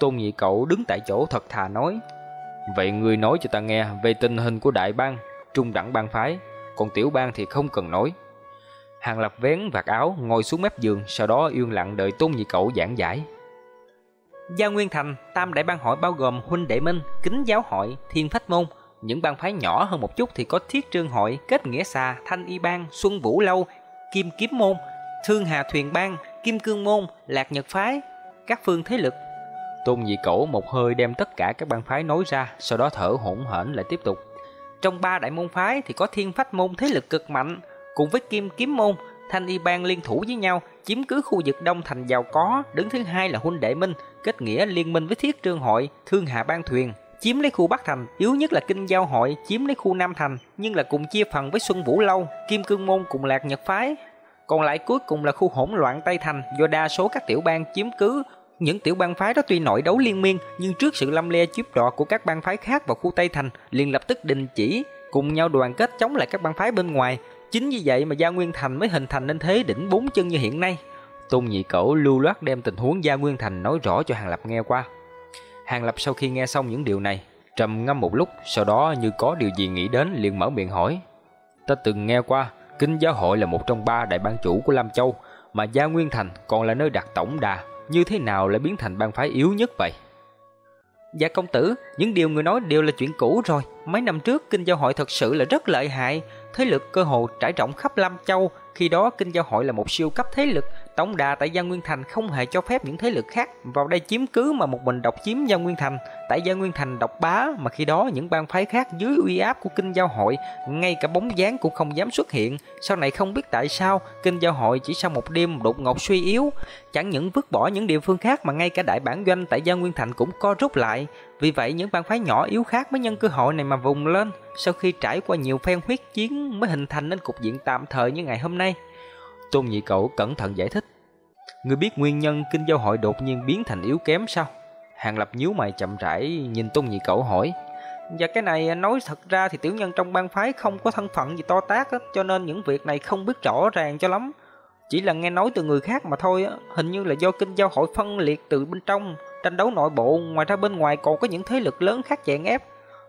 Tôn Nhị Cậu đứng tại chỗ thật thà nói. Vậy người nói cho ta nghe về tình hình của đại bang, trung đẳng bang phái, còn tiểu bang thì không cần nói. Hàng Lập vén vạt áo, ngồi xuống mép giường, sau đó yên lặng đợi Tôn Nhị Cậu giảng giải. Gia Nguyên Thành, Tam Đại Bang Hội bao gồm Huynh Đệ Minh, Kính Giáo Hội, Thiên Phách Môn. Những bang phái nhỏ hơn một chút thì có Thiết Trương Hội, Kết Nghĩa Xà, Thanh Y Bang, Xuân Vũ Lâu, Kim Kiếm Môn, Thương Hà Thuyền Bang, Kim Cương Môn, Lạc Nhật Phái, các phương thế lực. Tôn Nhị Cổ một hơi đem tất cả các bang phái nói ra, sau đó thở hổn hển lại tiếp tục. Trong ba đại môn phái thì có Thiên Phách Môn thế lực cực mạnh, cùng với Kim Kiếm Môn, Thanh Y Bang liên thủ với nhau, chiếm cứ khu vực Đông Thành giàu có, đứng thứ hai là Huynh Đệ Minh, kết nghĩa liên minh với Thiết Trương Hội, Thương Hạ bang Thuyền, chiếm lấy khu Bắc Thành, yếu nhất là Kinh Giao Hội chiếm lấy khu Nam Thành, nhưng là cùng chia phần với Xuân Vũ Lâu, Kim Cương Môn cùng Lạc Nhật Phái. Còn lại cuối cùng là khu hỗn loạn Tây Thành do đa số các tiểu bang chiếm cứ. Những tiểu bang phái đó tuy nội đấu liên miên, nhưng trước sự lâm le chiếm đoạt của các bang phái khác vào khu Tây Thành, liền lập tức đình chỉ, cùng nhau đoàn kết chống lại các bang phái bên ngoài. Chính vì vậy mà Gia Nguyên Thành mới hình thành nên thế đỉnh bốn chân như hiện nay. Tôn Nhị Cẩu lưu loát đem tình huống Gia Nguyên Thành nói rõ cho Hàng Lập nghe qua. Hàng Lập sau khi nghe xong những điều này, trầm ngâm một lúc, sau đó như có điều gì nghĩ đến liền mở miệng hỏi. Ta từng nghe qua, Kinh Giáo Hội là một trong ba đại ban chủ của Lam Châu, mà Gia Nguyên Thành còn là nơi đặt tổng đà, như thế nào lại biến thành bang phái yếu nhất vậy? Dạ công tử, những điều người nói đều là chuyện cũ rồi. Mấy năm trước Kinh Giao Hội thật sự là rất lợi hại, thế lực cơ hồ trải rộng khắp Lam Châu, khi đó Kinh Giao Hội là một siêu cấp thế lực, tổng đà tại Gia Nguyên Thành không hề cho phép những thế lực khác vào đây chiếm cứ mà một mình độc chiếm Gia Nguyên Thành. Tại Gia Nguyên Thành độc bá mà khi đó những bang phái khác dưới uy áp của Kinh Giao Hội, ngay cả bóng dáng cũng không dám xuất hiện. Sau này không biết tại sao Kinh Giao Hội chỉ sau một đêm đột ngột suy yếu, chẳng những vứt bỏ những địa phương khác mà ngay cả đại bản doanh tại Gia Nguyên Thành cũng co rút lại. Vì vậy những bang phái nhỏ yếu khác mới nhân cơ hội này mà vùng lên. Sau khi trải qua nhiều phen huyết chiến mới hình thành nên cục diện tạm thời như ngày hôm nay. Tôn Nhị Cậu cẩn thận giải thích. Ngươi biết nguyên nhân kinh giao hội đột nhiên biến thành yếu kém sao? Hàng Lập nhíu mày chậm rãi nhìn Tôn Nhị Cậu hỏi. Và cái này à, nói thật ra thì tiểu nhân trong bang phái không có thân phận gì to tác á, cho nên những việc này không biết rõ ràng cho lắm. Chỉ là nghe nói từ người khác mà thôi á, hình như là do kinh giao hội phân liệt từ bên trong, tranh đấu nội bộ, ngoài ra bên ngoài còn có những thế lực lớn khác chèn ép.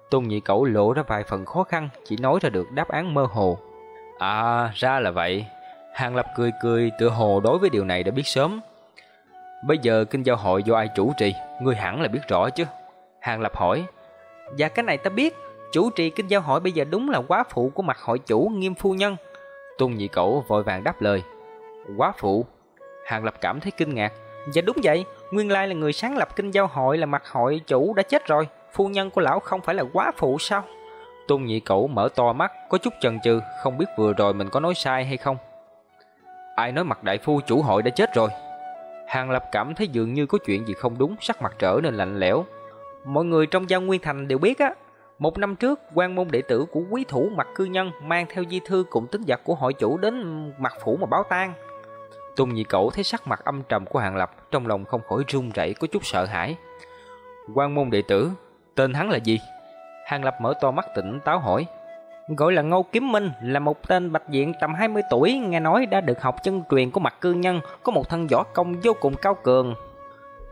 Tôn Nhị Cẩu lộ ra vài phần khó khăn, chỉ nói ra được đáp án mơ hồ. À, ra là vậy. Hàng Lập cười cười tựa hồ đối với điều này đã biết sớm. Bây giờ kinh giao hội do ai chủ trì, ngươi hẳn là biết rõ chứ. Hàng Lập hỏi. Dạ cái này ta biết, chủ trì kinh giao hội bây giờ đúng là quá phụ của mặt hội chủ nghiêm phu nhân. Tôn Nhị Cẩu vội vàng đáp lời. Quá phụ. Hàng Lập cảm thấy kinh ngạc. Dạ đúng vậy, nguyên lai là người sáng lập kinh giao hội là mặt hội chủ đã chết rồi. Phu nhân của lão không phải là quá phụ sao? Tôn Nhị Cẩu mở to mắt, có chút chần chừ, không biết vừa rồi mình có nói sai hay không. Ai nói mặt đại phu chủ hội đã chết rồi? Hàng Lập cảm thấy dường như có chuyện gì không đúng, sắc mặt trở nên lạnh lẽo. Mọi người trong Giao Nguyên Thành đều biết á, một năm trước, quan môn đệ tử của quý thủ mặt cư nhân mang theo di thư cùng tính vật của hội chủ đến mặt phủ mà báo tang. Tùng Nhị cậu thấy sắc mặt âm trầm của Hàng Lập, trong lòng không khỏi run rẩy có chút sợ hãi. Quan môn đệ tử, tên hắn là gì? Hàng Lập mở to mắt tỉnh táo hỏi. Gọi là Ngô Kiếm Minh là một tên bạch diện tầm 20 tuổi, nghe nói đã được học chân truyền của mặt cư nhân, có một thân võ công vô cùng cao cường.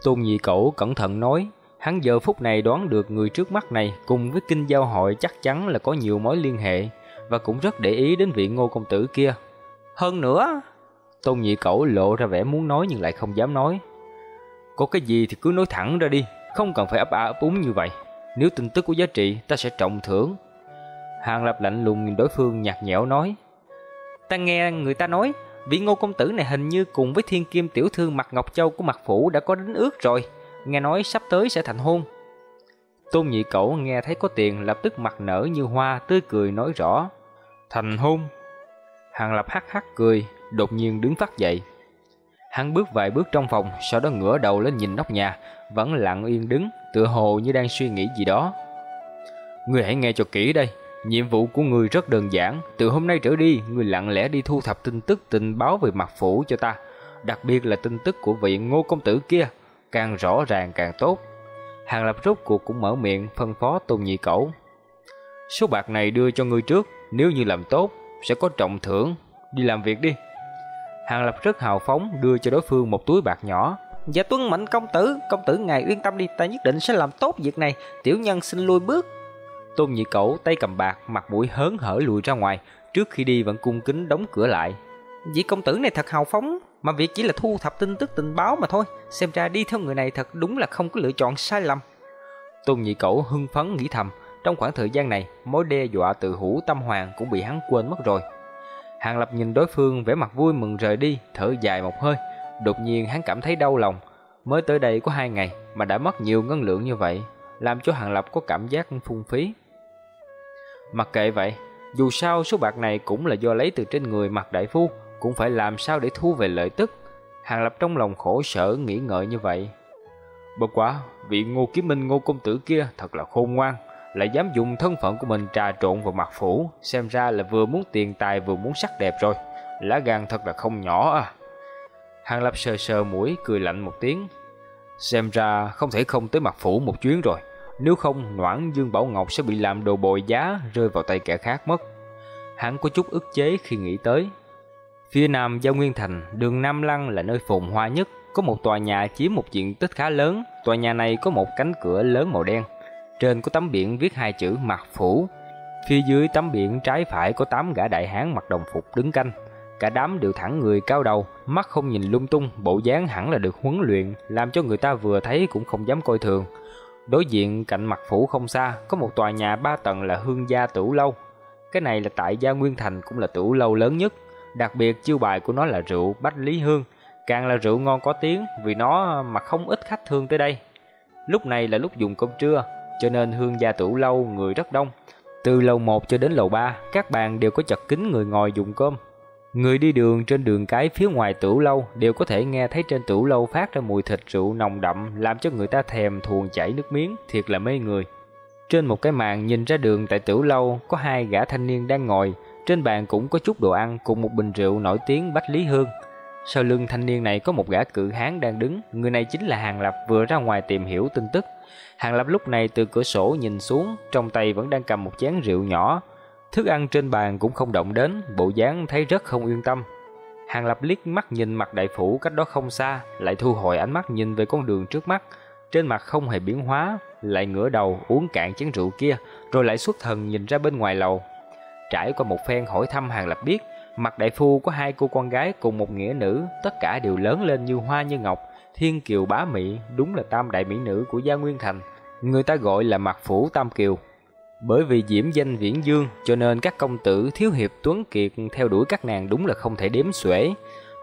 Tôn Nhị Cẩu cẩn thận nói, hắn giờ phút này đoán được người trước mắt này cùng với kinh giao hội chắc chắn là có nhiều mối liên hệ và cũng rất để ý đến vị Ngô công tử kia. Hơn nữa, Tôn Nhị Cẩu lộ ra vẻ muốn nói nhưng lại không dám nói. Có cái gì thì cứ nói thẳng ra đi, không cần phải ấp a ấp úng như vậy. Nếu tin tức có giá trị, ta sẽ trọng thưởng. Hàng Lập lạnh lùng nhìn đối phương nhạt nhẽo nói. Ta nghe người ta nói, vị ngô công tử này hình như cùng với thiên kim tiểu thư mặt Ngọc Châu của mặt phủ đã có đến ước rồi. Nghe nói sắp tới sẽ thành hôn. Tôn nhị cẩu nghe thấy có tiền lập tức mặt nở như hoa tươi cười nói rõ. Thành hôn. Hàng Lập hắc hắc cười, đột nhiên đứng phát dậy. Hắn bước vài bước trong phòng, sau đó ngửa đầu lên nhìn nóc nhà, vẫn lặng yên đứng, tựa hồ như đang suy nghĩ gì đó. Ngươi hãy nghe cho kỹ đây, nhiệm vụ của ngươi rất đơn giản, từ hôm nay trở đi, ngươi lặng lẽ đi thu thập tin tức tình báo về mặt phủ cho ta, đặc biệt là tin tức của vị Ngô công tử kia, càng rõ ràng càng tốt. Hàng Lập rốt cuộc cũng mở miệng phân phó Tôn Nhị Cẩu. Số bạc này đưa cho ngươi trước, nếu như làm tốt sẽ có trọng thưởng, đi làm việc đi. Hàng Lập rất hào phóng đưa cho đối phương một túi bạc nhỏ. Dạ tuân mệnh công tử, công tử ngài yên tâm đi, ta nhất định sẽ làm tốt việc này, tiểu nhân xin lui bước. Tôn Nhị Cẩu tay cầm bạc, mặt mũi hớn hở lùi ra ngoài, trước khi đi vẫn cung kính đóng cửa lại. Vị công tử này thật hào phóng, mà việc chỉ là thu thập tin tức tình báo mà thôi, xem ra đi theo người này thật đúng là không có lựa chọn sai lầm. Tôn Nhị Cẩu hưng phấn nghĩ thầm, trong khoảng thời gian này, mối đe dọa từ hữu tâm hoàng cũng bị hắn quên mất rồi. Hàng Lập nhìn đối phương vẻ mặt vui mừng rời đi, thở dài một hơi. Đột nhiên hắn cảm thấy đau lòng. Mới tới đây có hai ngày mà đã mất nhiều ngân lượng như vậy, làm cho Hàng Lập có cảm giác phung phí. Mặc kệ vậy, dù sao số bạc này cũng là do lấy từ trên người mặt đại phu, cũng phải làm sao để thu về lợi tức. Hàng Lập trong lòng khổ sở nghĩ ngợi như vậy. Bất quá, vị ngô kiếm minh ngô công tử kia thật là khôn ngoan, lại dám dùng thân phận của mình trà trộn vào mặt phủ, xem ra là vừa muốn tiền tài vừa muốn sắc đẹp rồi. Lá gan thật là không nhỏ à. Hàng Lập sờ sờ mũi cười lạnh một tiếng. Xem ra không thể không tới mặt phủ một chuyến rồi. Nếu không, Noãn Dương Bảo Ngọc sẽ bị làm đồ bồi giá rơi vào tay kẻ khác mất. Hắn có chút ức chế khi nghĩ tới. Phía nam Giao Nguyên Thành, đường Nam Lăng là nơi phồn hoa nhất. Có một tòa nhà chiếm một diện tích khá lớn. Tòa nhà này có một cánh cửa lớn màu đen. Trên có tấm biển viết hai chữ mặt phủ. Phía dưới tấm biển trái phải có tám gã đại hán mặc đồng phục đứng canh. Cả đám đều thẳng người cao đầu, mắt không nhìn lung tung, bộ dáng hẳn là được huấn luyện, làm cho người ta vừa thấy cũng không dám coi thường. Đối diện cạnh mặt phủ không xa, có một tòa nhà ba tầng là hương gia tửu lâu. Cái này là tại gia Nguyên Thành cũng là tửu lâu lớn nhất. Đặc biệt chiêu bài của nó là rượu Bách Lý Hương. Càng là rượu ngon có tiếng vì nó mà không ít khách thương tới đây. Lúc này là lúc dùng cơm trưa, cho nên hương gia tửu lâu người rất đông. Từ lầu 1 cho đến lầu 3, các bàn đều có chật kín người ngồi dùng cơm. Người đi đường trên đường cái phía ngoài tửu lâu đều có thể nghe thấy trên tửu lâu phát ra mùi thịt rượu nồng đậm làm cho người ta thèm thuồng chảy nước miếng, thiệt là mê người. Trên một cái màn nhìn ra đường tại tửu lâu có hai gã thanh niên đang ngồi, trên bàn cũng có chút đồ ăn cùng một bình rượu nổi tiếng Bách Lý Hương. Sau lưng thanh niên này có một gã cự hán đang đứng, người này chính là Hàng Lập vừa ra ngoài tìm hiểu tin tức. Hàng Lập lúc này từ cửa sổ nhìn xuống, trong tay vẫn đang cầm một chén rượu nhỏ. Thức ăn trên bàn cũng không động đến, bộ dáng thấy rất không yên tâm. Hàng Lập liếc mắt nhìn mặt đại phủ cách đó không xa, lại thu hồi ánh mắt nhìn về con đường trước mắt. Trên mặt không hề biến hóa, lại ngửa đầu uống cạn chén rượu kia, rồi lại xuất thần nhìn ra bên ngoài lầu. Trải qua một phen hỏi thăm Hàng Lập biết, mặt đại phu có hai cô con gái cùng một nghĩa nữ, tất cả đều lớn lên như hoa như ngọc, thiên kiều bá mỹ, đúng là tam đại mỹ nữ của Gia Nguyên Thành. Người ta gọi là mặt phủ tam kiều. Bởi vì diễm danh viễn dương, cho nên các công tử thiếu hiệp tuấn kiệt theo đuổi các nàng đúng là không thể đếm xuể.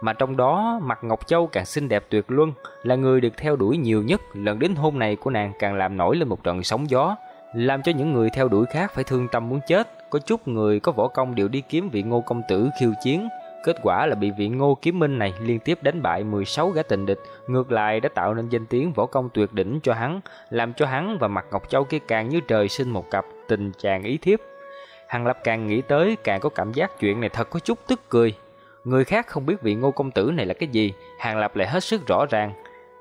Mà trong đó, mặt Ngọc Châu càng xinh đẹp tuyệt luân, là người được theo đuổi nhiều nhất, lần đến hôm này của nàng càng làm nổi lên một trận sóng gió, làm cho những người theo đuổi khác phải thương tâm muốn chết. Có chút người có võ công đều đi kiếm vị ngô công tử khiêu chiến, Kết quả là bị viện ngô kiếm minh này liên tiếp đánh bại 16 gã tình địch, ngược lại đã tạo nên danh tiếng võ công tuyệt đỉnh cho hắn, làm cho hắn và mặt Ngọc Châu kia càng như trời sinh một cặp tình chàng ý thiếp. Hằng Lập càng nghĩ tới càng có cảm giác chuyện này thật có chút tức cười. Người khác không biết vị ngô công tử này là cái gì, Hàng Lập lại hết sức rõ ràng.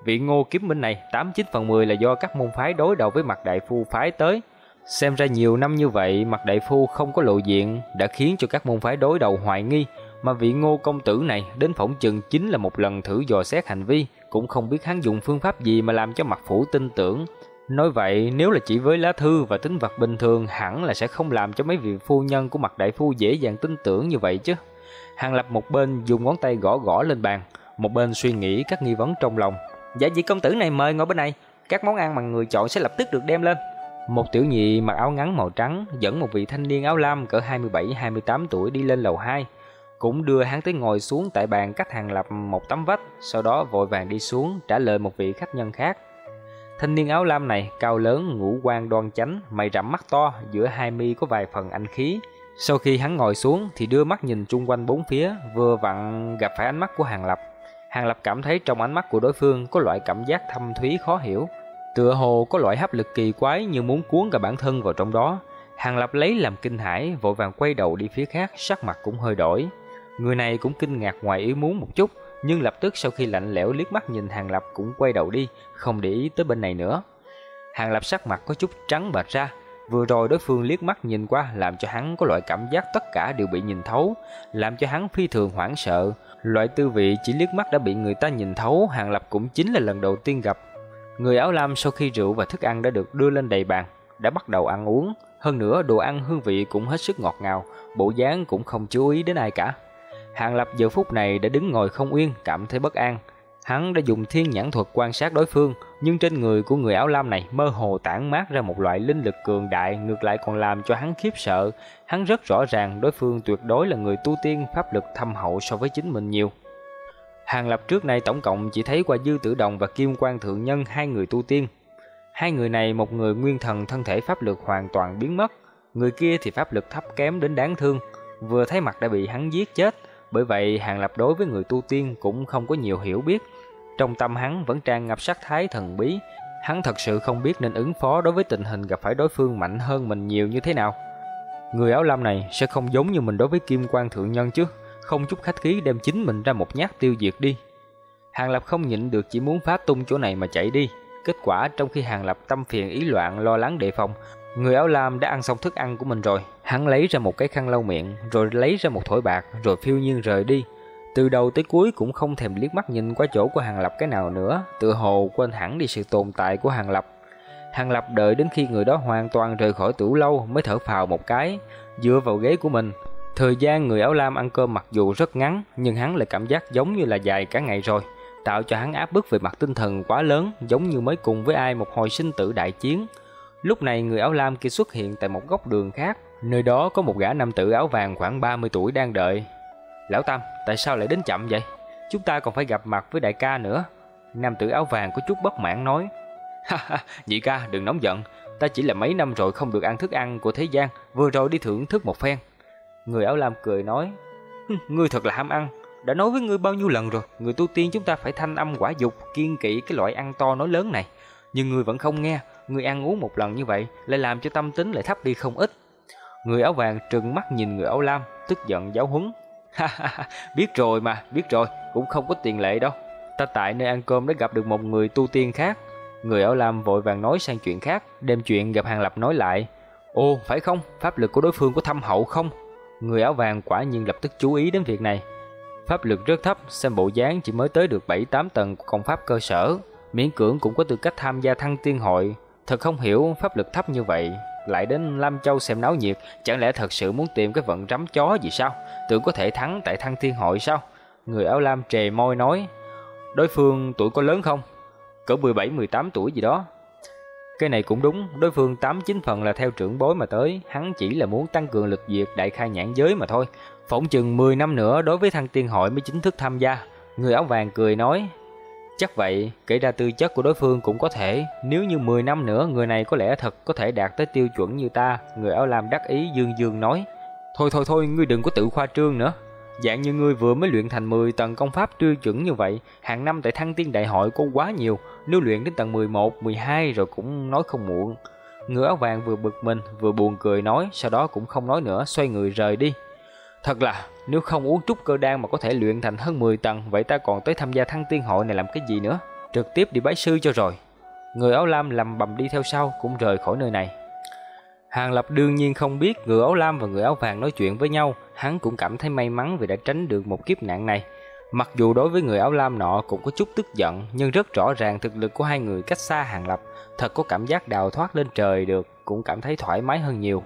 Vị ngô kiếm minh này 89 phần 10 là do các môn phái đối đầu với mặt đại phu phái tới. Xem ra nhiều năm như vậy mặt đại phu không có lộ diện đã khiến cho các môn phái đối đầu hoài nghi mà vị ngô công tử này đến phỏng chừng chính là một lần thử dò xét hành vi, cũng không biết hắn dùng phương pháp gì mà làm cho mặt phủ tin tưởng. Nói vậy, nếu là chỉ với lá thư và tính vật bình thường, hẳn là sẽ không làm cho mấy vị phu nhân của mặt đại phu dễ dàng tin tưởng như vậy chứ. Hàng lập một bên dùng ngón tay gõ gõ lên bàn, một bên suy nghĩ các nghi vấn trong lòng. Dạ vị công tử này mời ngồi bên này, các món ăn mà người chọn sẽ lập tức được đem lên. Một tiểu nhị mặc áo ngắn màu trắng dẫn một vị thanh niên áo lam cỡ 27-28 tuổi đi lên lầu 2, cũng đưa hắn tới ngồi xuống tại bàn cách hàng lập một tấm vách, sau đó vội vàng đi xuống trả lời một vị khách nhân khác. Thanh niên áo lam này cao lớn, ngũ quan đoan chánh, mày rậm mắt to, giữa hai mi có vài phần anh khí. Sau khi hắn ngồi xuống thì đưa mắt nhìn chung quanh bốn phía, vừa vặn gặp phải ánh mắt của Hàng Lập. Hàng Lập cảm thấy trong ánh mắt của đối phương có loại cảm giác thâm thúy khó hiểu, tựa hồ có loại hấp lực kỳ quái như muốn cuốn cả bản thân vào trong đó. Hàng Lập lấy làm kinh hãi, vội vàng quay đầu đi phía khác, sắc mặt cũng hơi đổi. Người này cũng kinh ngạc ngoài ý muốn một chút, nhưng lập tức sau khi lạnh lẽo liếc mắt nhìn Hàng Lập cũng quay đầu đi, không để ý tới bên này nữa. Hàng Lập sắc mặt có chút trắng bệch ra, vừa rồi đối phương liếc mắt nhìn qua làm cho hắn có loại cảm giác tất cả đều bị nhìn thấu, làm cho hắn phi thường hoảng sợ. Loại tư vị chỉ liếc mắt đã bị người ta nhìn thấu, Hàng Lập cũng chính là lần đầu tiên gặp. Người áo lam sau khi rượu và thức ăn đã được đưa lên đầy bàn, đã bắt đầu ăn uống, hơn nữa đồ ăn hương vị cũng hết sức ngọt ngào, bộ dáng cũng không chú ý đến ai cả. Hàng Lập giờ phút này đã đứng ngồi không yên, cảm thấy bất an. Hắn đã dùng thiên nhãn thuật quan sát đối phương, nhưng trên người của người áo lam này mơ hồ tản mát ra một loại linh lực cường đại, ngược lại còn làm cho hắn khiếp sợ. Hắn rất rõ ràng đối phương tuyệt đối là người tu tiên pháp lực thâm hậu so với chính mình nhiều. Hàng Lập trước nay tổng cộng chỉ thấy qua Dư Tử Đồng và Kim Quan Thượng Nhân hai người tu tiên. Hai người này một người nguyên thần thân thể pháp lực hoàn toàn biến mất, người kia thì pháp lực thấp kém đến đáng thương, vừa thấy mặt đã bị hắn giết chết, bởi vậy Hàng Lập đối với người tu tiên cũng không có nhiều hiểu biết. Trong tâm hắn vẫn tràn ngập sắc thái thần bí, hắn thật sự không biết nên ứng phó đối với tình hình gặp phải đối phương mạnh hơn mình nhiều như thế nào. Người áo lam này sẽ không giống như mình đối với kim quan thượng nhân chứ, không chút khách khí đem chính mình ra một nhát tiêu diệt đi. Hàng Lập không nhịn được chỉ muốn phá tung chỗ này mà chạy đi. Kết quả trong khi Hàng Lập tâm phiền ý loạn lo lắng đề phòng, người áo lam đã ăn xong thức ăn của mình rồi, Hắn lấy ra một cái khăn lau miệng, rồi lấy ra một thổi bạc, rồi phiêu nhiên rời đi. Từ đầu tới cuối cũng không thèm liếc mắt nhìn qua chỗ của Hàng Lập cái nào nữa, tự hồ quên hẳn đi sự tồn tại của Hàng Lập. Hàng Lập đợi đến khi người đó hoàn toàn rời khỏi tủ lâu mới thở phào một cái, dựa vào ghế của mình. Thời gian người áo lam ăn cơm mặc dù rất ngắn, nhưng hắn lại cảm giác giống như là dài cả ngày rồi, tạo cho hắn áp bức về mặt tinh thần quá lớn, giống như mới cùng với ai một hồi sinh tử đại chiến. Lúc này người áo lam kia xuất hiện tại một góc đường khác, Nơi đó có một gã nam tử áo vàng khoảng 30 tuổi đang đợi. Lão Tam, tại sao lại đến chậm vậy? Chúng ta còn phải gặp mặt với đại ca nữa. Nam tử áo vàng có chút bất mãn nói. Ha ha, nhị ca đừng nóng giận. Ta chỉ là mấy năm rồi không được ăn thức ăn của thế gian, vừa rồi đi thưởng thức một phen. Người áo lam cười nói. Ngươi thật là ham ăn. Đã nói với ngươi bao nhiêu lần rồi, người tu tiên chúng ta phải thanh âm quả dục, kiên kỵ cái loại ăn to nói lớn này. Nhưng ngươi vẫn không nghe, người ăn uống một lần như vậy lại làm cho tâm tính lại thấp đi không ít. Người áo vàng trừng mắt nhìn người áo lam, tức giận giáo huấn. Ha ha ha, biết rồi mà, biết rồi, cũng không có tiền lệ đâu. Ta tại nơi ăn cơm đã gặp được một người tu tiên khác. Người áo lam vội vàng nói sang chuyện khác, đem chuyện gặp Hàng Lập nói lại. Ồ, phải không? Pháp lực của đối phương có thâm hậu không? Người áo vàng quả nhiên lập tức chú ý đến việc này. Pháp lực rất thấp, xem bộ dáng chỉ mới tới được 7-8 tầng của công pháp cơ sở. Miễn cưỡng cũng có tư cách tham gia thăng tiên hội. Thật không hiểu pháp lực thấp như vậy, lại đến Lam Châu xem náo nhiệt, chẳng lẽ thật sự muốn tìm cái vận rắm chó gì sao? Tưởng có thể thắng tại Thăng Thiên Hội sao? Người áo lam trề môi nói, đối phương tuổi có lớn không? Cỡ 17-18 tuổi gì đó. Cái này cũng đúng, đối phương 8-9 phần là theo trưởng bối mà tới, hắn chỉ là muốn tăng cường lực diệt đại khai nhãn giới mà thôi. Phỏng chừng 10 năm nữa đối với Thăng Tiên Hội mới chính thức tham gia. Người áo vàng cười nói, Chắc vậy, kể ra tư chất của đối phương cũng có thể, nếu như 10 năm nữa người này có lẽ thật có thể đạt tới tiêu chuẩn như ta, người áo lam đắc ý dương dương nói. Thôi thôi thôi, ngươi đừng có tự khoa trương nữa. Dạng như ngươi vừa mới luyện thành 10 tầng công pháp tiêu chuẩn như vậy, hàng năm tại thăng tiên đại hội có quá nhiều, nếu luyện đến tầng 11, 12 rồi cũng nói không muộn. Người áo vàng vừa bực mình vừa buồn cười nói, sau đó cũng không nói nữa, xoay người rời đi. Thật là, nếu không uống trúc cơ đan mà có thể luyện thành hơn 10 tầng, vậy ta còn tới tham gia thăng tiên hội này làm cái gì nữa? Trực tiếp đi bái sư cho rồi. Người áo lam lầm bầm đi theo sau cũng rời khỏi nơi này. Hàng Lập đương nhiên không biết người áo lam và người áo vàng nói chuyện với nhau, hắn cũng cảm thấy may mắn vì đã tránh được một kiếp nạn này. Mặc dù đối với người áo lam nọ cũng có chút tức giận, nhưng rất rõ ràng thực lực của hai người cách xa Hàng Lập, thật có cảm giác đào thoát lên trời được, cũng cảm thấy thoải mái hơn nhiều.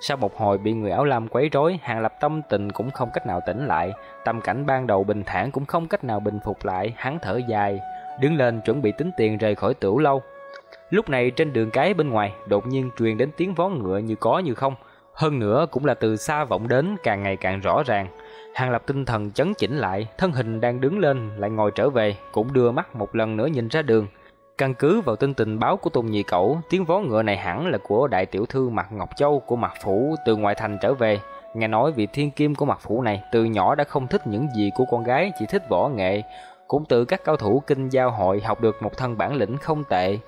Sau một hồi bị người áo lam quấy rối, Hàng Lập tâm tình cũng không cách nào tỉnh lại, tâm cảnh ban đầu bình thản cũng không cách nào bình phục lại, hắn thở dài, đứng lên chuẩn bị tính tiền rời khỏi tửu lâu. Lúc này trên đường cái bên ngoài đột nhiên truyền đến tiếng vó ngựa như có như không, hơn nữa cũng là từ xa vọng đến càng ngày càng rõ ràng. Hàng Lập tinh thần chấn chỉnh lại, thân hình đang đứng lên lại ngồi trở về, cũng đưa mắt một lần nữa nhìn ra đường. Căn cứ vào tin tình báo của Tôn Nhị Cẩu, tiếng vó ngựa này hẳn là của đại tiểu thư Mạc Ngọc Châu của Mạc Phủ từ ngoại thành trở về. Nghe nói vị thiên kim của Mạc Phủ này từ nhỏ đã không thích những gì của con gái, chỉ thích võ nghệ. Cũng từ các cao thủ kinh giao hội học được một thân bản lĩnh không tệ.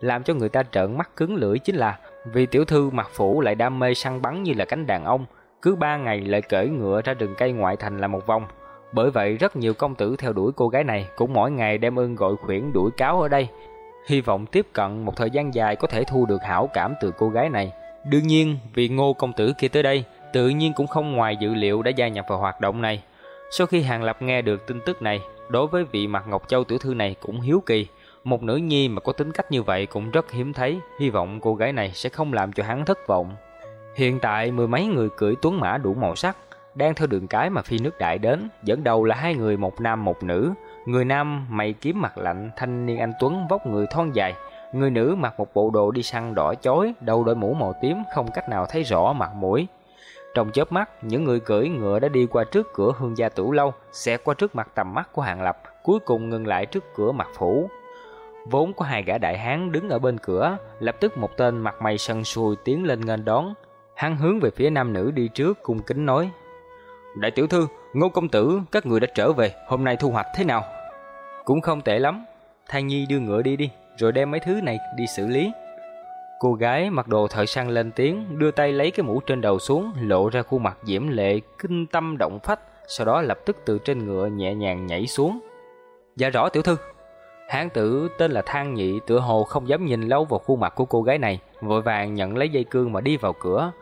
Làm cho người ta trợn mắt cứng lưỡi chính là vì tiểu thư Mạc Phủ lại đam mê săn bắn như là cánh đàn ông. Cứ ba ngày lại cởi ngựa ra rừng cây ngoại thành là một vòng. Bởi vậy rất nhiều công tử theo đuổi cô gái này cũng mỗi ngày đem ơn gọi khuyển đuổi cáo ở đây hy vọng tiếp cận một thời gian dài có thể thu được hảo cảm từ cô gái này. Đương nhiên, vì ngô công tử kia tới đây, tự nhiên cũng không ngoài dự liệu đã gia nhập vào hoạt động này. Sau khi Hàng Lập nghe được tin tức này, đối với vị mặt Ngọc Châu tiểu thư này cũng hiếu kỳ. Một nữ nhi mà có tính cách như vậy cũng rất hiếm thấy, hy vọng cô gái này sẽ không làm cho hắn thất vọng. Hiện tại mười mấy người cưỡi tuấn mã đủ màu sắc, đang theo đường cái mà phi nước đại đến, dẫn đầu là hai người một nam một nữ, Người nam mày kiếm mặt lạnh, thanh niên anh tuấn vóc người thon dài. Người nữ mặc một bộ đồ đi săn đỏ chói, đầu đội mũ màu tím không cách nào thấy rõ mặt mũi. Trong chớp mắt, những người cưỡi ngựa đã đi qua trước cửa hương gia tửu lâu, xẹt qua trước mặt tầm mắt của Hàng Lập, cuối cùng ngừng lại trước cửa mặt phủ. Vốn có hai gã đại hán đứng ở bên cửa, lập tức một tên mặt mày sần sùi tiến lên nghênh đón. Hắn hướng về phía nam nữ đi trước cung kính nói: "Đại tiểu thư, Ngô công tử, các người đã trở về, hôm nay thu hoạch thế nào? Cũng không tệ lắm. Thang Nhi đưa ngựa đi đi, rồi đem mấy thứ này đi xử lý. Cô gái mặc đồ thợ săn lên tiếng, đưa tay lấy cái mũ trên đầu xuống, lộ ra khuôn mặt diễm lệ, kinh tâm động phách, sau đó lập tức từ trên ngựa nhẹ nhàng nhảy xuống. Dạ rõ tiểu thư. Hán tử tên là Thang Nhị tựa hồ không dám nhìn lâu vào khuôn mặt của cô gái này, vội vàng nhận lấy dây cương mà đi vào cửa.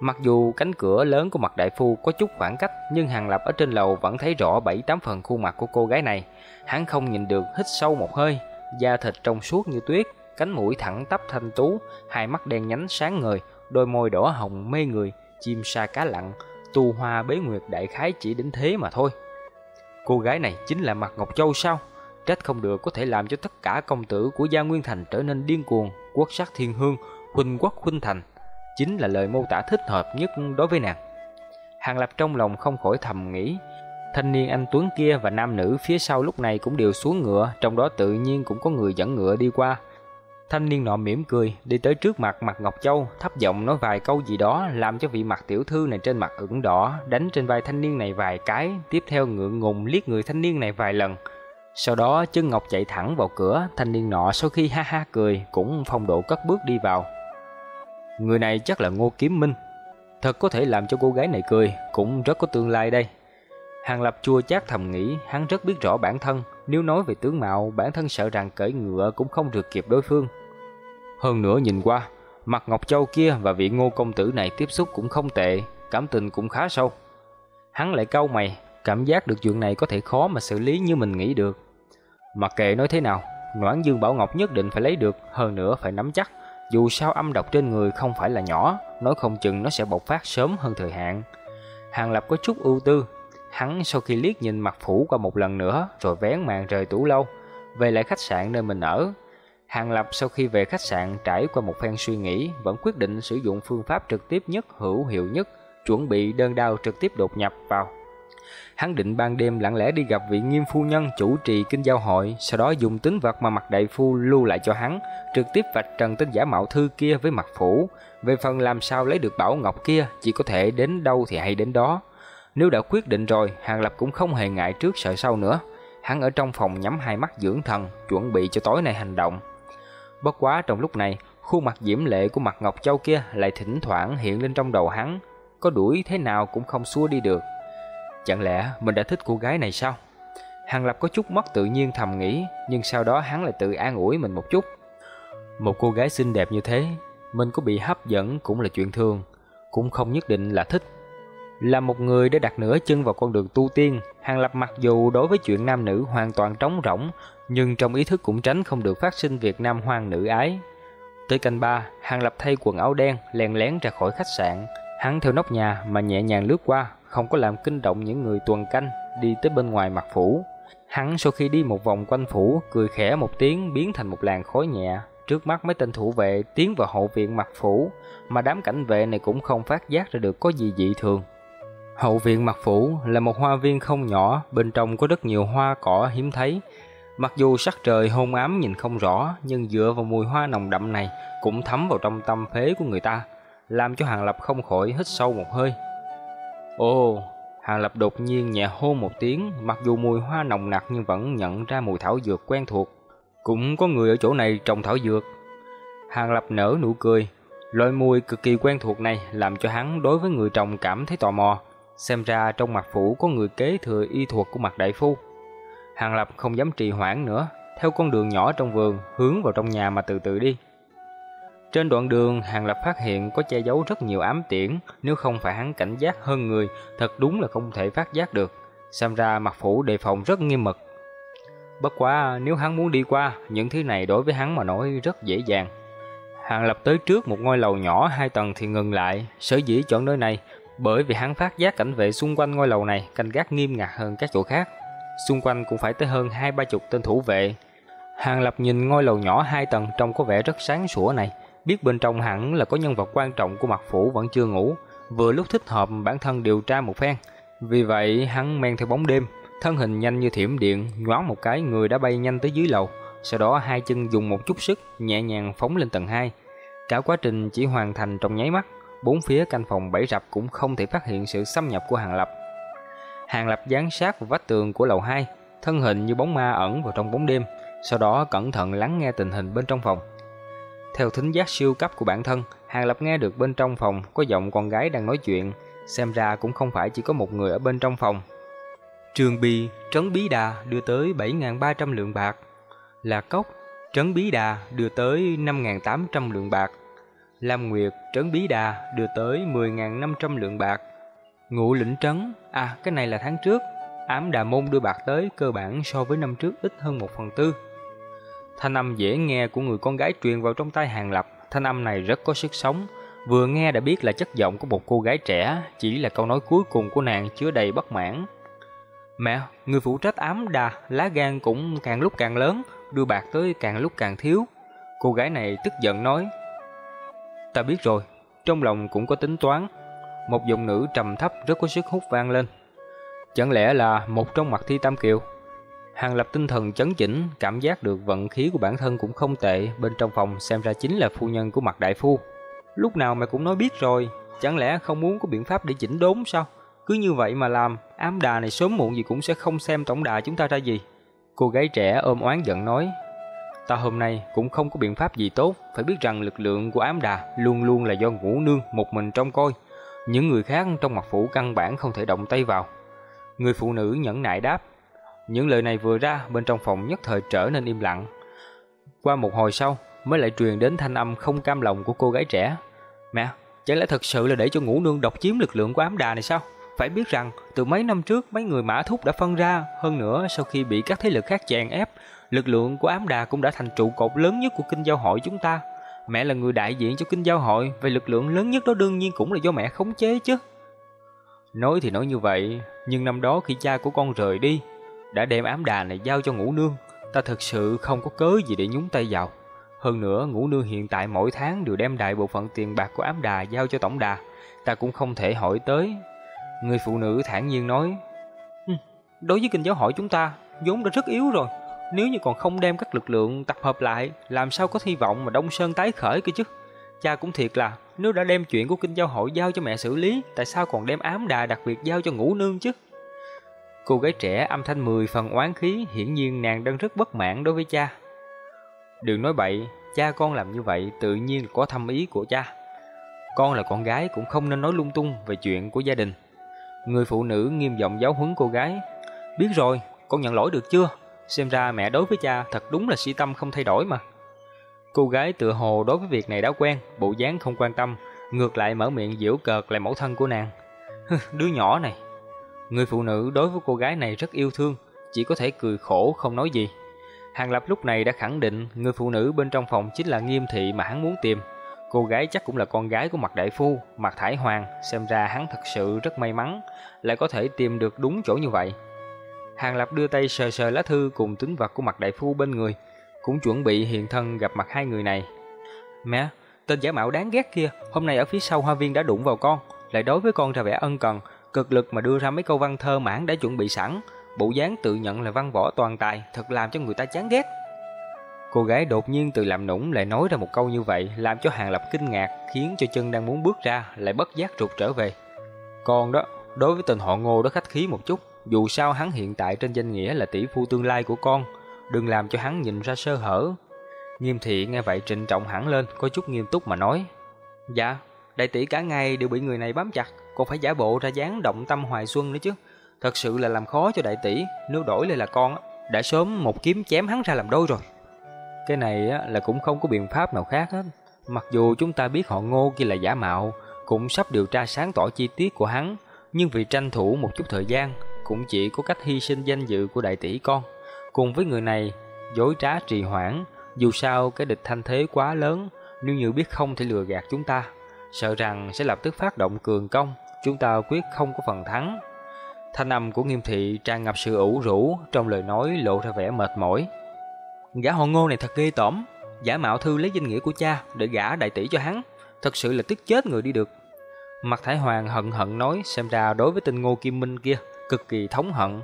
Mặc dù cánh cửa lớn của mặt đại phu có chút khoảng cách, nhưng Hàng Lập ở trên lầu vẫn thấy rõ bảy tám phần khuôn mặt của cô gái này. Hắn không nhìn được, hít sâu một hơi, da thịt trong suốt như tuyết, cánh mũi thẳng tắp thanh tú, hai mắt đen nhánh sáng ngời, đôi môi đỏ hồng mê người, chim sa cá lặn tu hoa bế nguyệt đại khái chỉ đến thế mà thôi. Cô gái này chính là Mặt Ngọc Châu sao? Trách không được có thể làm cho tất cả công tử của Gia Nguyên Thành trở nên điên cuồng, quốc sắc thiên hương, huynh quốc huynh thành chính là lời mô tả thích hợp nhất đối với nàng. Hàng Lập trong lòng không khỏi thầm nghĩ, thanh niên anh Tuấn kia và nam nữ phía sau lúc này cũng đều xuống ngựa, trong đó tự nhiên cũng có người dẫn ngựa đi qua. Thanh niên nọ mỉm cười, đi tới trước mặt mặt Ngọc Châu, thấp giọng nói vài câu gì đó, làm cho vị mặt tiểu thư này trên mặt ửng đỏ, đánh trên vai thanh niên này vài cái, tiếp theo ngượng ngùng liếc người thanh niên này vài lần. Sau đó chân Ngọc chạy thẳng vào cửa, thanh niên nọ sau khi ha ha cười, cũng phong độ cất bước đi vào. Người này chắc là Ngô Kiếm Minh. Thật có thể làm cho cô gái này cười, cũng rất có tương lai đây. Hàng Lập chua chát thầm nghĩ, hắn rất biết rõ bản thân, nếu nói về tướng mạo, bản thân sợ rằng cởi ngựa cũng không được kịp đối phương. Hơn nữa nhìn qua, mặt Ngọc Châu kia và vị Ngô công tử này tiếp xúc cũng không tệ, cảm tình cũng khá sâu. Hắn lại cau mày, cảm giác được chuyện này có thể khó mà xử lý như mình nghĩ được. Mặc kệ nói thế nào, Noãn Dương Bảo Ngọc nhất định phải lấy được, hơn nữa phải nắm chắc. Dù sao âm độc trên người không phải là nhỏ, nói không chừng nó sẽ bộc phát sớm hơn thời hạn. Hàng Lập có chút ưu tư, hắn sau khi liếc nhìn mặt phủ qua một lần nữa rồi vén màn rời tủ lâu, về lại khách sạn nơi mình ở. Hàng Lập sau khi về khách sạn trải qua một phen suy nghĩ, vẫn quyết định sử dụng phương pháp trực tiếp nhất hữu hiệu nhất, chuẩn bị đơn đao trực tiếp đột nhập vào Hắn định ban đêm lặng lẽ đi gặp vị nghiêm phu nhân chủ trì kinh giao hội, sau đó dùng tính vật mà mặt đại phu lưu lại cho hắn, trực tiếp vạch trần tên giả mạo thư kia với mặt phủ. Về phần làm sao lấy được bảo ngọc kia, chỉ có thể đến đâu thì hay đến đó. Nếu đã quyết định rồi, Hàng Lập cũng không hề ngại trước sợ sau nữa. Hắn ở trong phòng nhắm hai mắt dưỡng thần, chuẩn bị cho tối nay hành động. Bất quá trong lúc này, khuôn mặt diễm lệ của mặt Ngọc Châu kia lại thỉnh thoảng hiện lên trong đầu hắn, có đuổi thế nào cũng không xua đi được. Chẳng lẽ mình đã thích cô gái này sao? Hàng Lập có chút mất tự nhiên thầm nghĩ, nhưng sau đó hắn lại tự an ủi mình một chút. Một cô gái xinh đẹp như thế, mình có bị hấp dẫn cũng là chuyện thường, cũng không nhất định là thích. Là một người đã đặt nửa chân vào con đường tu tiên, Hàng Lập mặc dù đối với chuyện nam nữ hoàn toàn trống rỗng, nhưng trong ý thức cũng tránh không được phát sinh việc nam hoang nữ ái. Tới canh ba, Hàng Lập thay quần áo đen, lèn lén ra khỏi khách sạn. Hắn theo nóc nhà mà nhẹ nhàng lướt qua, không có làm kinh động những người tuần canh đi tới bên ngoài mặt phủ. Hắn sau khi đi một vòng quanh phủ, cười khẽ một tiếng biến thành một làn khói nhẹ. Trước mắt mấy tên thủ vệ tiến vào hậu viện mặt phủ, mà đám cảnh vệ này cũng không phát giác ra được có gì dị thường. Hậu viện mặt phủ là một hoa viên không nhỏ, bên trong có rất nhiều hoa cỏ hiếm thấy. Mặc dù sắc trời hôn ám nhìn không rõ, nhưng dựa vào mùi hoa nồng đậm này cũng thấm vào trong tâm phế của người ta, làm cho Hàng Lập không khỏi hít sâu một hơi. Ồ, Hàng Lập đột nhiên nhẹ hô một tiếng, mặc dù mùi hoa nồng nặc nhưng vẫn nhận ra mùi thảo dược quen thuộc. Cũng có người ở chỗ này trồng thảo dược. Hàng Lập nở nụ cười, loại mùi cực kỳ quen thuộc này làm cho hắn đối với người trồng cảm thấy tò mò. Xem ra trong mặt phủ có người kế thừa y thuật của mặt đại phu. Hàng Lập không dám trì hoãn nữa, theo con đường nhỏ trong vườn, hướng vào trong nhà mà từ từ đi. Trên đoạn đường, Hàng Lập phát hiện có che giấu rất nhiều ám tiễn, nếu không phải hắn cảnh giác hơn người, thật đúng là không thể phát giác được. Xem ra mặt phủ đề phòng rất nghiêm mật. Bất quá, nếu hắn muốn đi qua, những thứ này đối với hắn mà nói rất dễ dàng. Hàng Lập tới trước một ngôi lầu nhỏ hai tầng thì ngừng lại, sở dĩ chọn nơi này bởi vì hắn phát giác cảnh vệ xung quanh ngôi lầu này canh gác nghiêm ngặt hơn các chỗ khác. Xung quanh cũng phải tới hơn hai ba chục tên thủ vệ. Hàng Lập nhìn ngôi lầu nhỏ hai tầng trông có vẻ rất sáng sủa này, biết bên trong hẳn là có nhân vật quan trọng của mặt phủ vẫn chưa ngủ, vừa lúc thích hợp bản thân điều tra một phen. Vì vậy hắn men theo bóng đêm, thân hình nhanh như thiểm điện, nhoáng một cái người đã bay nhanh tới dưới lầu, sau đó hai chân dùng một chút sức, nhẹ nhàng phóng lên tầng 2. Cả quá trình chỉ hoàn thành trong nháy mắt, bốn phía căn phòng bảy rập cũng không thể phát hiện sự xâm nhập của Hàng Lập. Hàng Lập gián sát vào vách tường của lầu 2, thân hình như bóng ma ẩn vào trong bóng đêm, sau đó cẩn thận lắng nghe tình hình bên trong phòng. Theo thính giác siêu cấp của bản thân, Hàng Lập nghe được bên trong phòng có giọng con gái đang nói chuyện, xem ra cũng không phải chỉ có một người ở bên trong phòng. Trường Bì, Trấn Bí Đà đưa tới 7.300 lượng bạc. Lạc Cốc, Trấn Bí Đà đưa tới 5.800 lượng bạc. Lam Nguyệt, Trấn Bí Đà đưa tới 10.500 lượng bạc. Ngũ Lĩnh Trấn, à cái này là tháng trước, ám Đà Môn đưa bạc tới cơ bản so với năm trước ít hơn 1 phần tư. Thanh âm dễ nghe của người con gái truyền vào trong tai Hàng Lập, thanh âm này rất có sức sống. Vừa nghe đã biết là chất giọng của một cô gái trẻ, chỉ là câu nói cuối cùng của nàng chứa đầy bất mãn. Mẹ, người phụ trách ám đà, lá gan cũng càng lúc càng lớn, đưa bạc tới càng lúc càng thiếu. Cô gái này tức giận nói. Ta biết rồi, trong lòng cũng có tính toán. Một giọng nữ trầm thấp rất có sức hút vang lên. Chẳng lẽ là một trong mặt thi tam kiều? Hàng lập tinh thần chấn chỉnh, cảm giác được vận khí của bản thân cũng không tệ, bên trong phòng xem ra chính là phu nhân của mặt đại phu. Lúc nào mày cũng nói biết rồi, chẳng lẽ không muốn có biện pháp để chỉnh đốn sao? Cứ như vậy mà làm, ám đà này sớm muộn gì cũng sẽ không xem tổng đà chúng ta ra gì. Cô gái trẻ ôm oán giận nói, ta hôm nay cũng không có biện pháp gì tốt, phải biết rằng lực lượng của ám đà luôn luôn là do ngũ nương một mình trông coi. Những người khác trong mặt phủ căn bản không thể động tay vào. Người phụ nữ nhẫn nại đáp, những lời này vừa ra, bên trong phòng nhất thời trở nên im lặng. Qua một hồi sau, mới lại truyền đến thanh âm không cam lòng của cô gái trẻ. Mẹ, chẳng lẽ thật sự là để cho ngũ nương độc chiếm lực lượng của ám đà này sao? Phải biết rằng, từ mấy năm trước, mấy người mã thúc đã phân ra. Hơn nữa, sau khi bị các thế lực khác chèn ép, lực lượng của ám đà cũng đã thành trụ cột lớn nhất của kinh giao hội chúng ta. Mẹ là người đại diện cho kinh giao hội, về lực lượng lớn nhất đó đương nhiên cũng là do mẹ khống chế chứ. Nói thì nói như vậy, nhưng năm đó khi cha của con rời đi, đã đem ám đà này giao cho ngũ nương, ta thực sự không có cớ gì để nhúng tay vào. Hơn nữa, ngũ nương hiện tại mỗi tháng đều đem đại bộ phận tiền bạc của ám đà giao cho tổng đà, ta cũng không thể hỏi tới. Người phụ nữ thản nhiên nói, ừ, đối với kinh giáo hội chúng ta, vốn đã rất yếu rồi. Nếu như còn không đem các lực lượng tập hợp lại, làm sao có hy vọng mà Đông Sơn tái khởi cơ chứ? Cha cũng thiệt là, nếu đã đem chuyện của kinh giáo hội giao cho mẹ xử lý, tại sao còn đem ám đà đặc biệt giao cho ngũ nương chứ? Cô gái trẻ âm thanh mười phần oán khí, hiển nhiên nàng đang rất bất mãn đối với cha. Đừng nói bậy, cha con làm như vậy tự nhiên có thâm ý của cha. Con là con gái cũng không nên nói lung tung về chuyện của gia đình. Người phụ nữ nghiêm giọng giáo huấn cô gái. Biết rồi, con nhận lỗi được chưa? Xem ra mẹ đối với cha thật đúng là si tâm không thay đổi mà. Cô gái tựa hồ đối với việc này đã quen, bộ dáng không quan tâm, ngược lại mở miệng giễu cợt lại mẫu thân của nàng. Đứa nhỏ này, Người phụ nữ đối với cô gái này rất yêu thương, chỉ có thể cười khổ không nói gì. Hàng Lập lúc này đã khẳng định người phụ nữ bên trong phòng chính là Nghiêm Thị mà hắn muốn tìm. Cô gái chắc cũng là con gái của Mạc Đại Phu, Mạc Thải Hoàng, xem ra hắn thật sự rất may mắn, lại có thể tìm được đúng chỗ như vậy. Hàng Lập đưa tay sờ sờ lá thư cùng tính vật của Mạc Đại Phu bên người, cũng chuẩn bị hiện thân gặp mặt hai người này. Mẹ, tên giả mạo đáng ghét kia, hôm nay ở phía sau hoa viên đã đụng vào con, lại đối với con ra vẻ ân cần, cực lực mà đưa ra mấy câu văn thơ mãn đã chuẩn bị sẵn, bộ dáng tự nhận là văn võ toàn tài, thật làm cho người ta chán ghét. Cô gái đột nhiên từ làm nũng lại nói ra một câu như vậy, làm cho Hàng Lập kinh ngạc, khiến cho chân đang muốn bước ra lại bất giác rụt trở về. Con đó, đối với tên họ Ngô đó khách khí một chút, dù sao hắn hiện tại trên danh nghĩa là tỷ phu tương lai của con, đừng làm cho hắn nhìn ra sơ hở. Nghiêm thị nghe vậy trịnh trọng hẳn lên, có chút nghiêm túc mà nói. Dạ, đại tỷ cả ngày đều bị người này bám chặt, còn phải giả bộ ra dáng động tâm hoài xuân nữa chứ. Thật sự là làm khó cho đại tỷ, nếu đổi lại là con, đã sớm một kiếm chém hắn ra làm đôi rồi. Cái này là cũng không có biện pháp nào khác hết. Mặc dù chúng ta biết họ ngô kia là giả mạo, cũng sắp điều tra sáng tỏ chi tiết của hắn, nhưng vì tranh thủ một chút thời gian, cũng chỉ có cách hy sinh danh dự của đại tỷ con. Cùng với người này, dối trá trì hoãn, dù sao cái địch thanh thế quá lớn, nếu như biết không thể lừa gạt chúng ta, sợ rằng sẽ lập tức phát động cường công, chúng ta quyết không có phần thắng. Thanh âm của nghiêm thị tràn ngập sự ủ rũ, trong lời nói lộ ra vẻ mệt mỏi. Gã họ ngô này thật ghê tởm, giả mạo thư lấy danh nghĩa của cha để gả đại tỷ cho hắn, thật sự là tức chết người đi được. Mặt Thái Hoàng hận hận nói xem ra đối với tên ngô kim minh kia, cực kỳ thống hận.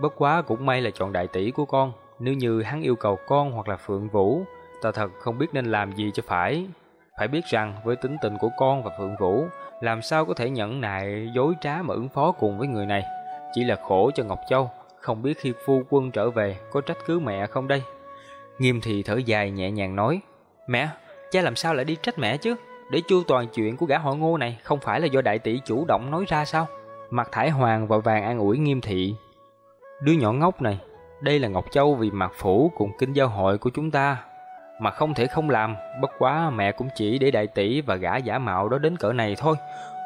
Bất quá cũng may là chọn đại tỷ của con, nếu như hắn yêu cầu con hoặc là Phượng Vũ, ta thật không biết nên làm gì cho phải. Phải biết rằng với tính tình của con và Phượng Vũ, làm sao có thể nhẫn nại dối trá mà ứng phó cùng với người này. Chỉ là khổ cho Ngọc Châu, không biết khi phu quân trở về có trách cứ mẹ không đây. Nghiêm thì thở dài nhẹ nhàng nói, Mẹ, cha làm sao lại đi trách mẹ chứ? Để chu toàn chuyện của gã họ ngô này không phải là do đại tỷ chủ động nói ra sao? Mặt thải hoàng và vàng an ủi nghiêm thị. Đứa nhỏ ngốc này, đây là Ngọc Châu vì mặt phủ cùng kinh giao hội của chúng ta. Mà không thể không làm, bất quá mẹ cũng chỉ để đại tỷ và gã giả mạo đó đến cỡ này thôi.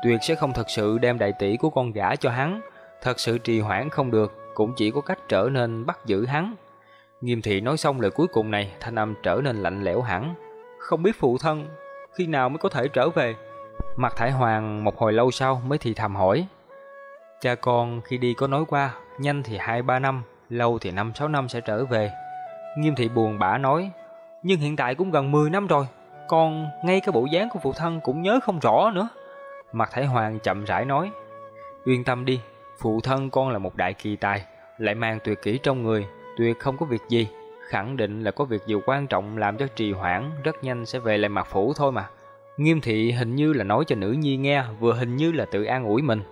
Tuyệt sẽ không thật sự đem đại tỷ của con gã cho hắn. Thật sự trì hoãn không được, cũng chỉ có cách trở nên bắt giữ hắn. Nghiêm thị nói xong lời cuối cùng này, thanh âm trở nên lạnh lẽo hẳn. Không biết phụ thân, khi nào mới có thể trở về? Mặt thải hoàng một hồi lâu sau mới thì thầm hỏi. Cha con khi đi có nói qua, nhanh thì 2-3 năm, lâu thì 5-6 năm sẽ trở về. Nghiêm thị buồn bã nói, nhưng hiện tại cũng gần 10 năm rồi, con ngay cái bộ dáng của phụ thân cũng nhớ không rõ nữa. Mặt Thái Hoàng chậm rãi nói, yên tâm đi, phụ thân con là một đại kỳ tài, lại mang tuyệt kỹ trong người, tuyệt không có việc gì, khẳng định là có việc gì quan trọng làm cho trì hoãn, rất nhanh sẽ về lại mặt phủ thôi mà. Nghiêm thị hình như là nói cho nữ nhi nghe, vừa hình như là tự an ủi mình.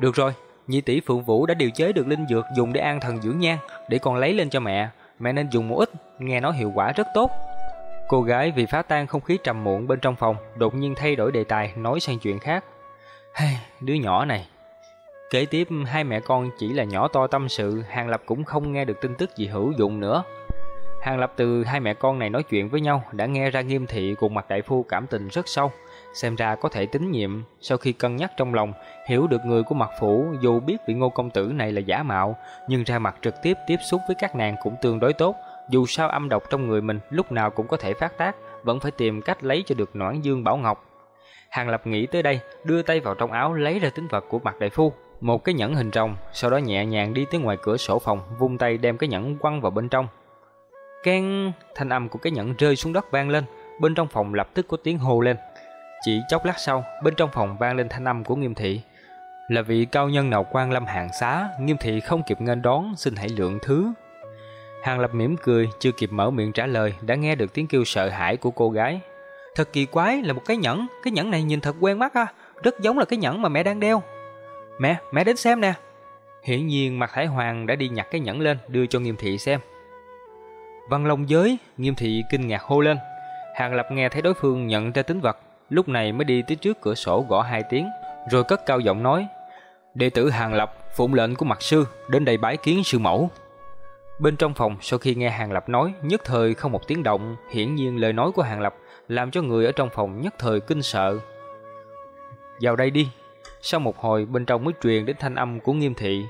Được rồi, nhị tỷ Phượng Vũ đã điều chế được linh dược dùng để an thần dưỡng nhan, để con lấy lên cho mẹ, mẹ nên dùng một ít, nghe nói hiệu quả rất tốt. Cô gái vì phá tan không khí trầm muộn bên trong phòng, đột nhiên thay đổi đề tài, nói sang chuyện khác. Hey, đứa nhỏ này. Kế tiếp hai mẹ con chỉ là nhỏ to tâm sự, Hàng Lập cũng không nghe được tin tức gì hữu dụng nữa. Hàng Lập từ hai mẹ con này nói chuyện với nhau đã nghe ra nghiêm thị cùng mặt đại phu cảm tình rất sâu, xem ra có thể tín nhiệm. Sau khi cân nhắc trong lòng, hiểu được người của mặt phủ dù biết vị ngô công tử này là giả mạo, nhưng ra mặt trực tiếp tiếp xúc với các nàng cũng tương đối tốt. Dù sao âm độc trong người mình lúc nào cũng có thể phát tác, vẫn phải tìm cách lấy cho được noãn dương bảo ngọc. Hàng Lập nghĩ tới đây, đưa tay vào trong áo lấy ra tính vật của mặt đại phu, một cái nhẫn hình rồng, sau đó nhẹ nhàng đi tới ngoài cửa sổ phòng, vung tay đem cái nhẫn quăng vào bên trong. Keng, thanh âm của cái nhẫn rơi xuống đất vang lên, bên trong phòng lập tức có tiếng hô lên. Chỉ chốc lát sau, bên trong phòng vang lên thanh âm của Nghiêm thị. Là vị cao nhân nào quan lâm hàng xá, Nghiêm thị không kịp nghênh đón, xin hãy lượng thứ. Hàng Lập mỉm cười, chưa kịp mở miệng trả lời, đã nghe được tiếng kêu sợ hãi của cô gái. Thật kỳ quái là một cái nhẫn, cái nhẫn này nhìn thật quen mắt ha, rất giống là cái nhẫn mà mẹ đang đeo. Mẹ, mẹ đến xem nè. Hiển nhiên mặt Thái Hoàng đã đi nhặt cái nhẫn lên, đưa cho Nghiêm thị xem. Văn Long giới, Nghiêm thị kinh ngạc hô lên. Hàng Lập nghe thấy đối phương nhận ra tính vật, lúc này mới đi tới trước cửa sổ gõ hai tiếng, rồi cất cao giọng nói: "Đệ tử Hàng Lập, phụng lệnh của mặt sư, đến đây bái kiến sư mẫu." Bên trong phòng, sau khi nghe Hàng Lập nói, nhất thời không một tiếng động, hiển nhiên lời nói của Hàng Lập làm cho người ở trong phòng nhất thời kinh sợ. "Vào đây đi." Sau một hồi, bên trong mới truyền đến thanh âm của Nghiêm thị.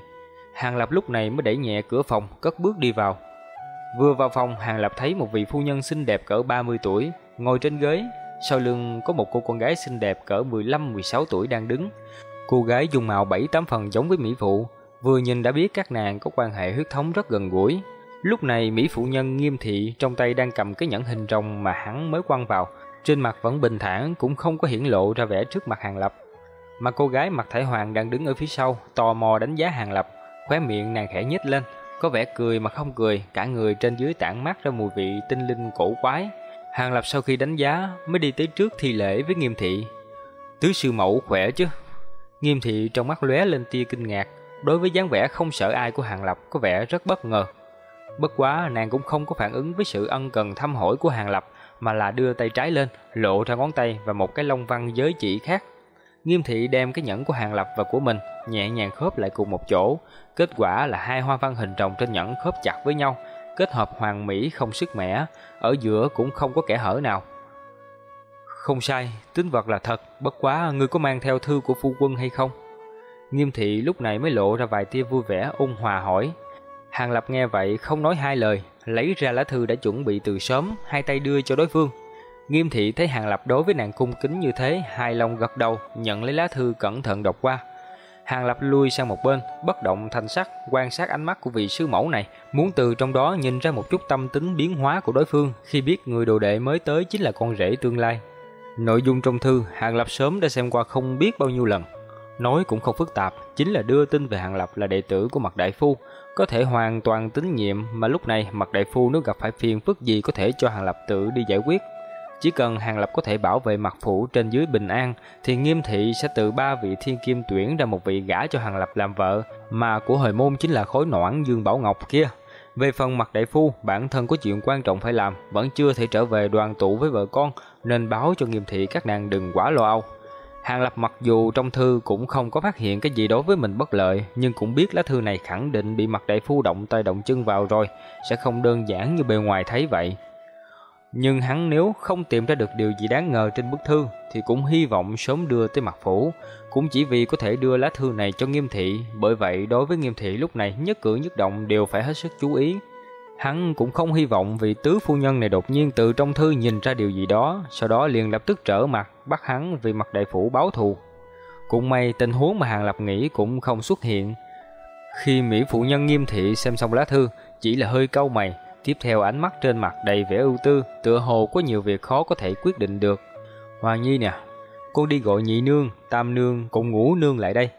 Hàng Lập lúc này mới đẩy nhẹ cửa phòng, cất bước đi vào. Vừa vào phòng, Hàng Lập thấy một vị phu nhân xinh đẹp cỡ 30 tuổi, ngồi trên ghế, sau lưng có một cô con gái xinh đẹp cỡ 15-16 tuổi đang đứng. Cô gái dùng mạo 7-8 phần giống với mỹ phụ, vừa nhìn đã biết các nàng có quan hệ huyết thống rất gần gũi. Lúc này mỹ phụ nhân nghiêm thị trong tay đang cầm cái nhẫn hình rồng mà hắn mới quăng vào, trên mặt vẫn bình thản cũng không có hiển lộ ra vẻ trước mặt Hàng Lập. Mà cô gái mặt thải hoàng đang đứng ở phía sau, tò mò đánh giá Hàng Lập, khóe miệng nàng khẽ nhếch lên, có vẻ cười mà không cười, cả người trên dưới tản mát ra mùi vị tinh linh cổ quái. Hàng Lập sau khi đánh giá mới đi tới trước thi lễ với Nghiêm thị. Tứ sư mẫu khỏe chứ? Nghiêm thị trong mắt lóe lên tia kinh ngạc, đối với dáng vẻ không sợ ai của Hàng Lập có vẻ rất bất ngờ. Bất quá nàng cũng không có phản ứng với sự ân cần thăm hỏi của Hàng Lập mà là đưa tay trái lên, lộ ra ngón tay và một cái long văn giới chỉ khác. Nghiêm thị đem cái nhẫn của Hàng Lập và của mình nhẹ nhàng khớp lại cùng một chỗ, kết quả là hai hoa văn hình rồng trên nhẫn khớp chặt với nhau, kết hợp hoàn mỹ không sức mẻ, ở giữa cũng không có kẻ hở nào. Không sai, tính vật là thật, bất quá ngươi có mang theo thư của phu quân hay không? Nghiêm thị lúc này mới lộ ra vài tia vui vẻ ôn hòa hỏi. Hàng Lập nghe vậy không nói hai lời, lấy ra lá thư đã chuẩn bị từ sớm, hai tay đưa cho đối phương. Nghiêm thị thấy Hàng Lập đối với nàng cung kính như thế, hài lòng gật đầu, nhận lấy lá thư cẩn thận đọc qua. Hàng Lập lui sang một bên, bất động thanh sắc, quan sát ánh mắt của vị sư mẫu này, muốn từ trong đó nhìn ra một chút tâm tính biến hóa của đối phương khi biết người đồ đệ mới tới chính là con rể tương lai. Nội dung trong thư, Hàng Lập sớm đã xem qua không biết bao nhiêu lần. Nói cũng không phức tạp, chính là đưa tin về Hàng Lập là đệ tử của Mạc Đại Phu, có thể hoàn toàn tín nhiệm mà lúc này Mạc Đại Phu nếu gặp phải phiền phức gì có thể cho Hàng Lập tự đi giải quyết. Chỉ cần Hàng Lập có thể bảo vệ Mạc phủ trên dưới bình an, thì nghiêm thị sẽ từ ba vị thiên kim tuyển ra một vị gả cho Hàng Lập làm vợ, mà của hồi môn chính là khối noãn Dương Bảo Ngọc kia. Về phần mặt đại phu, bản thân có chuyện quan trọng phải làm, vẫn chưa thể trở về đoàn tụ với vợ con, nên báo cho nghiêm thị các nàng đừng quá lo âu. Hàng Lập mặc dù trong thư cũng không có phát hiện cái gì đối với mình bất lợi, nhưng cũng biết lá thư này khẳng định bị mặt đại phu động tay động chân vào rồi, sẽ không đơn giản như bề ngoài thấy vậy. Nhưng hắn nếu không tìm ra được điều gì đáng ngờ trên bức thư thì cũng hy vọng sớm đưa tới mặt phủ, cũng chỉ vì có thể đưa lá thư này cho Nghiêm thị, bởi vậy đối với Nghiêm thị lúc này nhất cử nhất động đều phải hết sức chú ý. Hắn cũng không hy vọng vị tứ phu nhân này đột nhiên từ trong thư nhìn ra điều gì đó, sau đó liền lập tức trở mặt, bắt hắn vì mặt đại phủ báo thù. Cũng may tình huống mà Hàng Lập nghĩ cũng không xuất hiện. Khi Mỹ phụ nhân nghiêm thị xem xong lá thư, chỉ là hơi cau mày, Tiếp theo ánh mắt trên mặt đầy vẻ ưu tư, tựa hồ có nhiều việc khó có thể quyết định được. Hoàng Nhi nè, con đi gọi nhị nương, tam nương, cùng ngũ nương lại đây.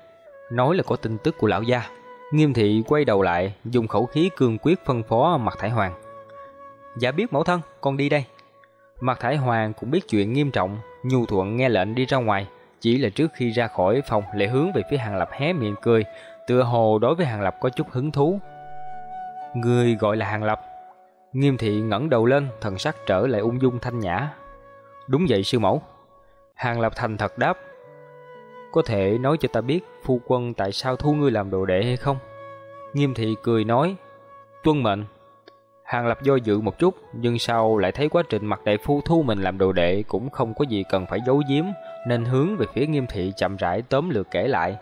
Nói là có tin tức của lão gia. Nghiêm thị quay đầu lại, dùng khẩu khí cương quyết phân phó Mạc thải hoàng. Dạ biết mẫu thân, con đi đây. Mạc thải hoàng cũng biết chuyện nghiêm trọng, nhu thuận nghe lệnh đi ra ngoài. Chỉ là trước khi ra khỏi phòng lại hướng về phía Hàng Lập hé miệng cười, tựa hồ đối với Hàng Lập có chút hứng thú. Người gọi là Hàng Lập, Nghiêm thị ngẩng đầu lên, thần sắc trở lại ung dung thanh nhã. Đúng vậy sư mẫu. Hàng Lập Thành thật đáp. Có thể nói cho ta biết phu quân tại sao thu ngươi làm đồ đệ hay không? Nghiêm thị cười nói. Tuân mệnh. Hàng Lập do dự một chút, nhưng sau lại thấy quá trình mặt đại phu thu mình làm đồ đệ cũng không có gì cần phải giấu giếm, nên hướng về phía nghiêm thị chậm rãi tóm lược kể lại.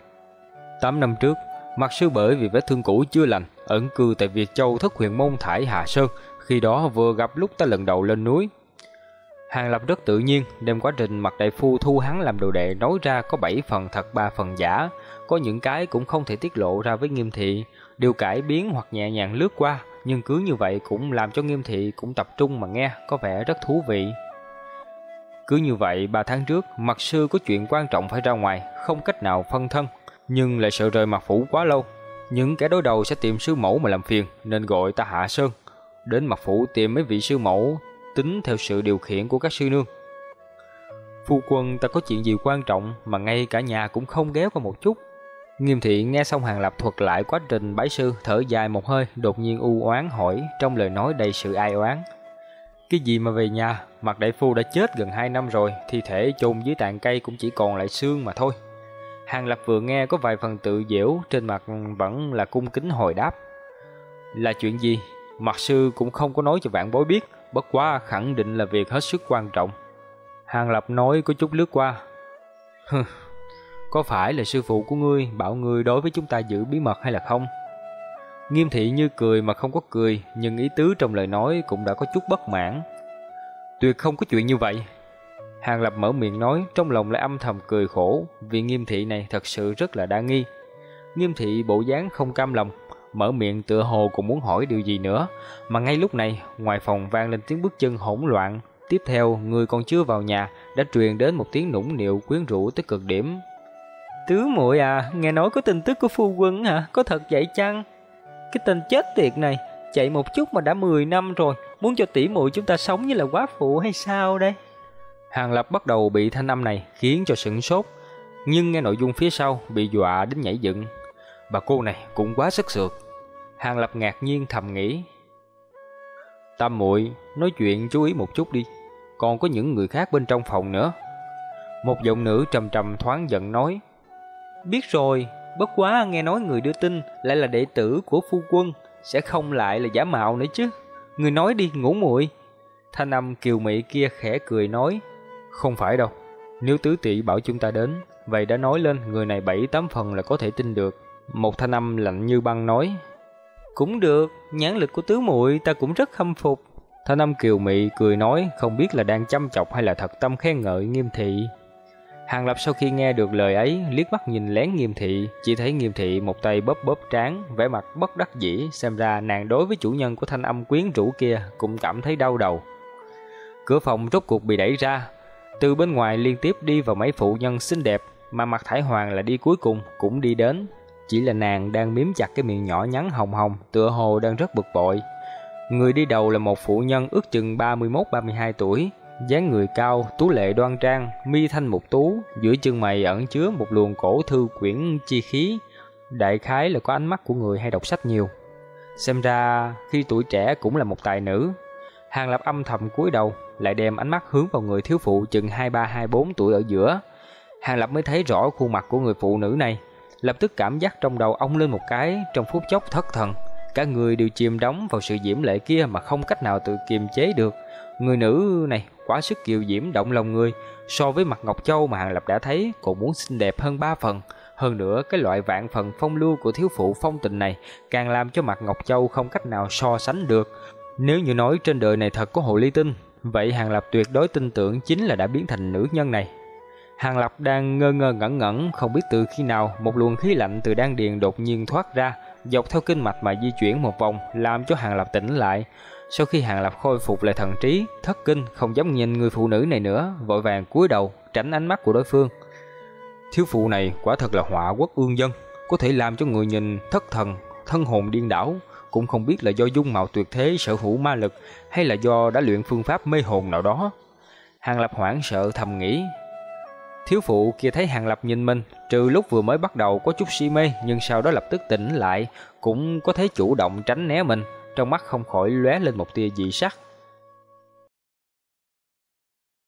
Tám năm trước, mặt sư bởi vì vết thương cũ chưa lành, ẩn cư tại Việt Châu thất huyện môn thải Hà Sơn, khi đó vừa gặp lúc ta lần đầu lên núi. Hàng Lập rất tự nhiên đem quá trình mặt đại phu thu hắn làm đồ đệ nói ra có 7 phần thật 3 phần giả, có những cái cũng không thể tiết lộ ra với nghiêm thị, đều cải biến hoặc nhẹ nhàng lướt qua, nhưng cứ như vậy cũng làm cho nghiêm thị cũng tập trung mà nghe, có vẻ rất thú vị. Cứ như vậy, 3 tháng trước, mặt sư có chuyện quan trọng phải ra ngoài, không cách nào phân thân, nhưng lại sợ rời mặt phủ quá lâu. Những kẻ đối đầu sẽ tìm sư mẫu mà làm phiền, nên gọi ta hạ sơn, đến mặt phủ tìm mấy vị sư mẫu, tính theo sự điều khiển của các sư nương. Phu quân ta có chuyện gì quan trọng mà ngay cả nhà cũng không ghé qua một chút. Nghiêm thị nghe xong Hàng Lập thuật lại quá trình bái sư, thở dài một hơi, đột nhiên u oán hỏi trong lời nói đầy sự ai oán. Cái gì mà về nhà, mặt đại phu đã chết gần 2 năm rồi, thi thể chôn dưới tàn cây cũng chỉ còn lại xương mà thôi. Hàng Lập vừa nghe có vài phần tự diễu, trên mặt vẫn là cung kính hồi đáp. Là chuyện gì? Mặt sư cũng không có nói cho vạn bối biết, bất quá khẳng định là việc hết sức quan trọng. Hàng Lập nói có chút lướt qua. có phải là sư phụ của ngươi bảo ngươi đối với chúng ta giữ bí mật hay là không? Nghiêm thị như cười mà không có cười, nhưng ý tứ trong lời nói cũng đã có chút bất mãn. Tuyệt không có chuyện như vậy. Hàng Lập mở miệng nói, trong lòng lại âm thầm cười khổ, vì nghiêm thị này thật sự rất là đa nghi. Nghiêm thị bộ dáng không cam lòng, mở miệng tựa hồ cũng muốn hỏi điều gì nữa, mà ngay lúc này, ngoài phòng vang lên tiếng bước chân hỗn loạn, tiếp theo người còn chưa vào nhà đã truyền đến một tiếng nũng nịu quyến rũ tới cực điểm. Tứ muội à, nghe nói có tin tức của phu quân hả? Có thật vậy chăng? Cái tên chết tiệt này, chạy một chút mà đã 10 năm rồi, muốn cho tỷ muội chúng ta sống như là quá phụ hay sao đây? Hàng Lập bắt đầu bị thanh âm này khiến cho sửng sốt, nhưng nghe nội dung phía sau bị dọa đến nhảy dựng. Bà cô này cũng quá sức sượt. Hàng Lập ngạc nhiên thầm nghĩ. Tam muội nói chuyện chú ý một chút đi, còn có những người khác bên trong phòng nữa. Một giọng nữ trầm trầm thoáng giận nói. Biết rồi, bất quá nghe nói người đưa tin lại là đệ tử của phu quân, sẽ không lại là giả mạo nữa chứ. Người nói đi ngủ muội. Thanh âm kiều mỹ kia khẽ cười nói. Không phải đâu, nếu tứ tỷ bảo chúng ta đến, vậy đã nói lên người này bảy tám phần là có thể tin được. Một thanh âm lạnh như băng nói. Cũng được, nhãn lực của tứ muội ta cũng rất khâm phục. Thanh âm kiều mị cười nói không biết là đang chăm chọc hay là thật tâm khen ngợi nghiêm thị. Hàng Lập sau khi nghe được lời ấy, liếc mắt nhìn lén nghiêm thị, chỉ thấy nghiêm thị một tay bóp bóp trán, vẻ mặt bất đắc dĩ, xem ra nàng đối với chủ nhân của thanh âm quyến rũ kia cũng cảm thấy đau đầu. Cửa phòng rốt cuộc bị đẩy ra, từ bên ngoài liên tiếp đi vào mấy phụ nhân xinh đẹp, mà mặt thải hoàng là đi cuối cùng cũng đi đến. Chỉ là nàng đang miếm chặt cái miệng nhỏ nhắn hồng hồng, tựa hồ đang rất bực bội. Người đi đầu là một phụ nhân ước chừng 31-32 tuổi, dáng người cao, tú lệ đoan trang, mi thanh mục tú, giữa chân mày ẩn chứa một luồng cổ thư quyển chi khí, đại khái là có ánh mắt của người hay đọc sách nhiều. Xem ra khi tuổi trẻ cũng là một tài nữ. Hàng Lập âm thầm cúi đầu, lại đem ánh mắt hướng vào người thiếu phụ chừng 23-24 tuổi ở giữa. Hàng Lập mới thấy rõ khuôn mặt của người phụ nữ này, lập tức cảm giác trong đầu ông lên một cái, trong phút chốc thất thần. Cả người đều chìm đắm vào sự diễm lệ kia mà không cách nào tự kiềm chế được. Người nữ này quá sức kiều diễm động lòng người, so với mặt Ngọc Châu mà Hàng Lập đã thấy còn muốn xinh đẹp hơn ba phần. Hơn nữa, cái loại vạn phần phong lưu của thiếu phụ phong tình này càng làm cho mặt Ngọc Châu không cách nào so sánh được. Nếu như nói trên đời này thật có hồ ly tinh, vậy Hàng Lập tuyệt đối tin tưởng chính là đã biến thành nữ nhân này. Hàng Lập đang ngơ ngơ ngẩn ngẩn, không biết từ khi nào một luồng khí lạnh từ đan điền đột nhiên thoát ra, dọc theo kinh mạch mà di chuyển một vòng, làm cho Hàng Lập tỉnh lại. Sau khi Hàng Lập khôi phục lại thần trí, thất kinh không dám nhìn người phụ nữ này nữa, vội vàng cúi đầu tránh ánh mắt của đối phương. Thiếu phụ này quả thật là họa quốc ương dân, có thể làm cho người nhìn thất thần, thân hồn điên đảo, cũng không biết là do dung mạo tuyệt thế sở hữu ma lực hay là do đã luyện phương pháp mê hồn nào đó. Hàng Lập hoảng sợ thầm nghĩ, Thiếu phụ kia thấy Hàng Lập nhìn mình, trừ lúc vừa mới bắt đầu có chút si mê nhưng sau đó lập tức tỉnh lại, cũng có thấy chủ động tránh né mình, trong mắt không khỏi lóe lên một tia dị sắc.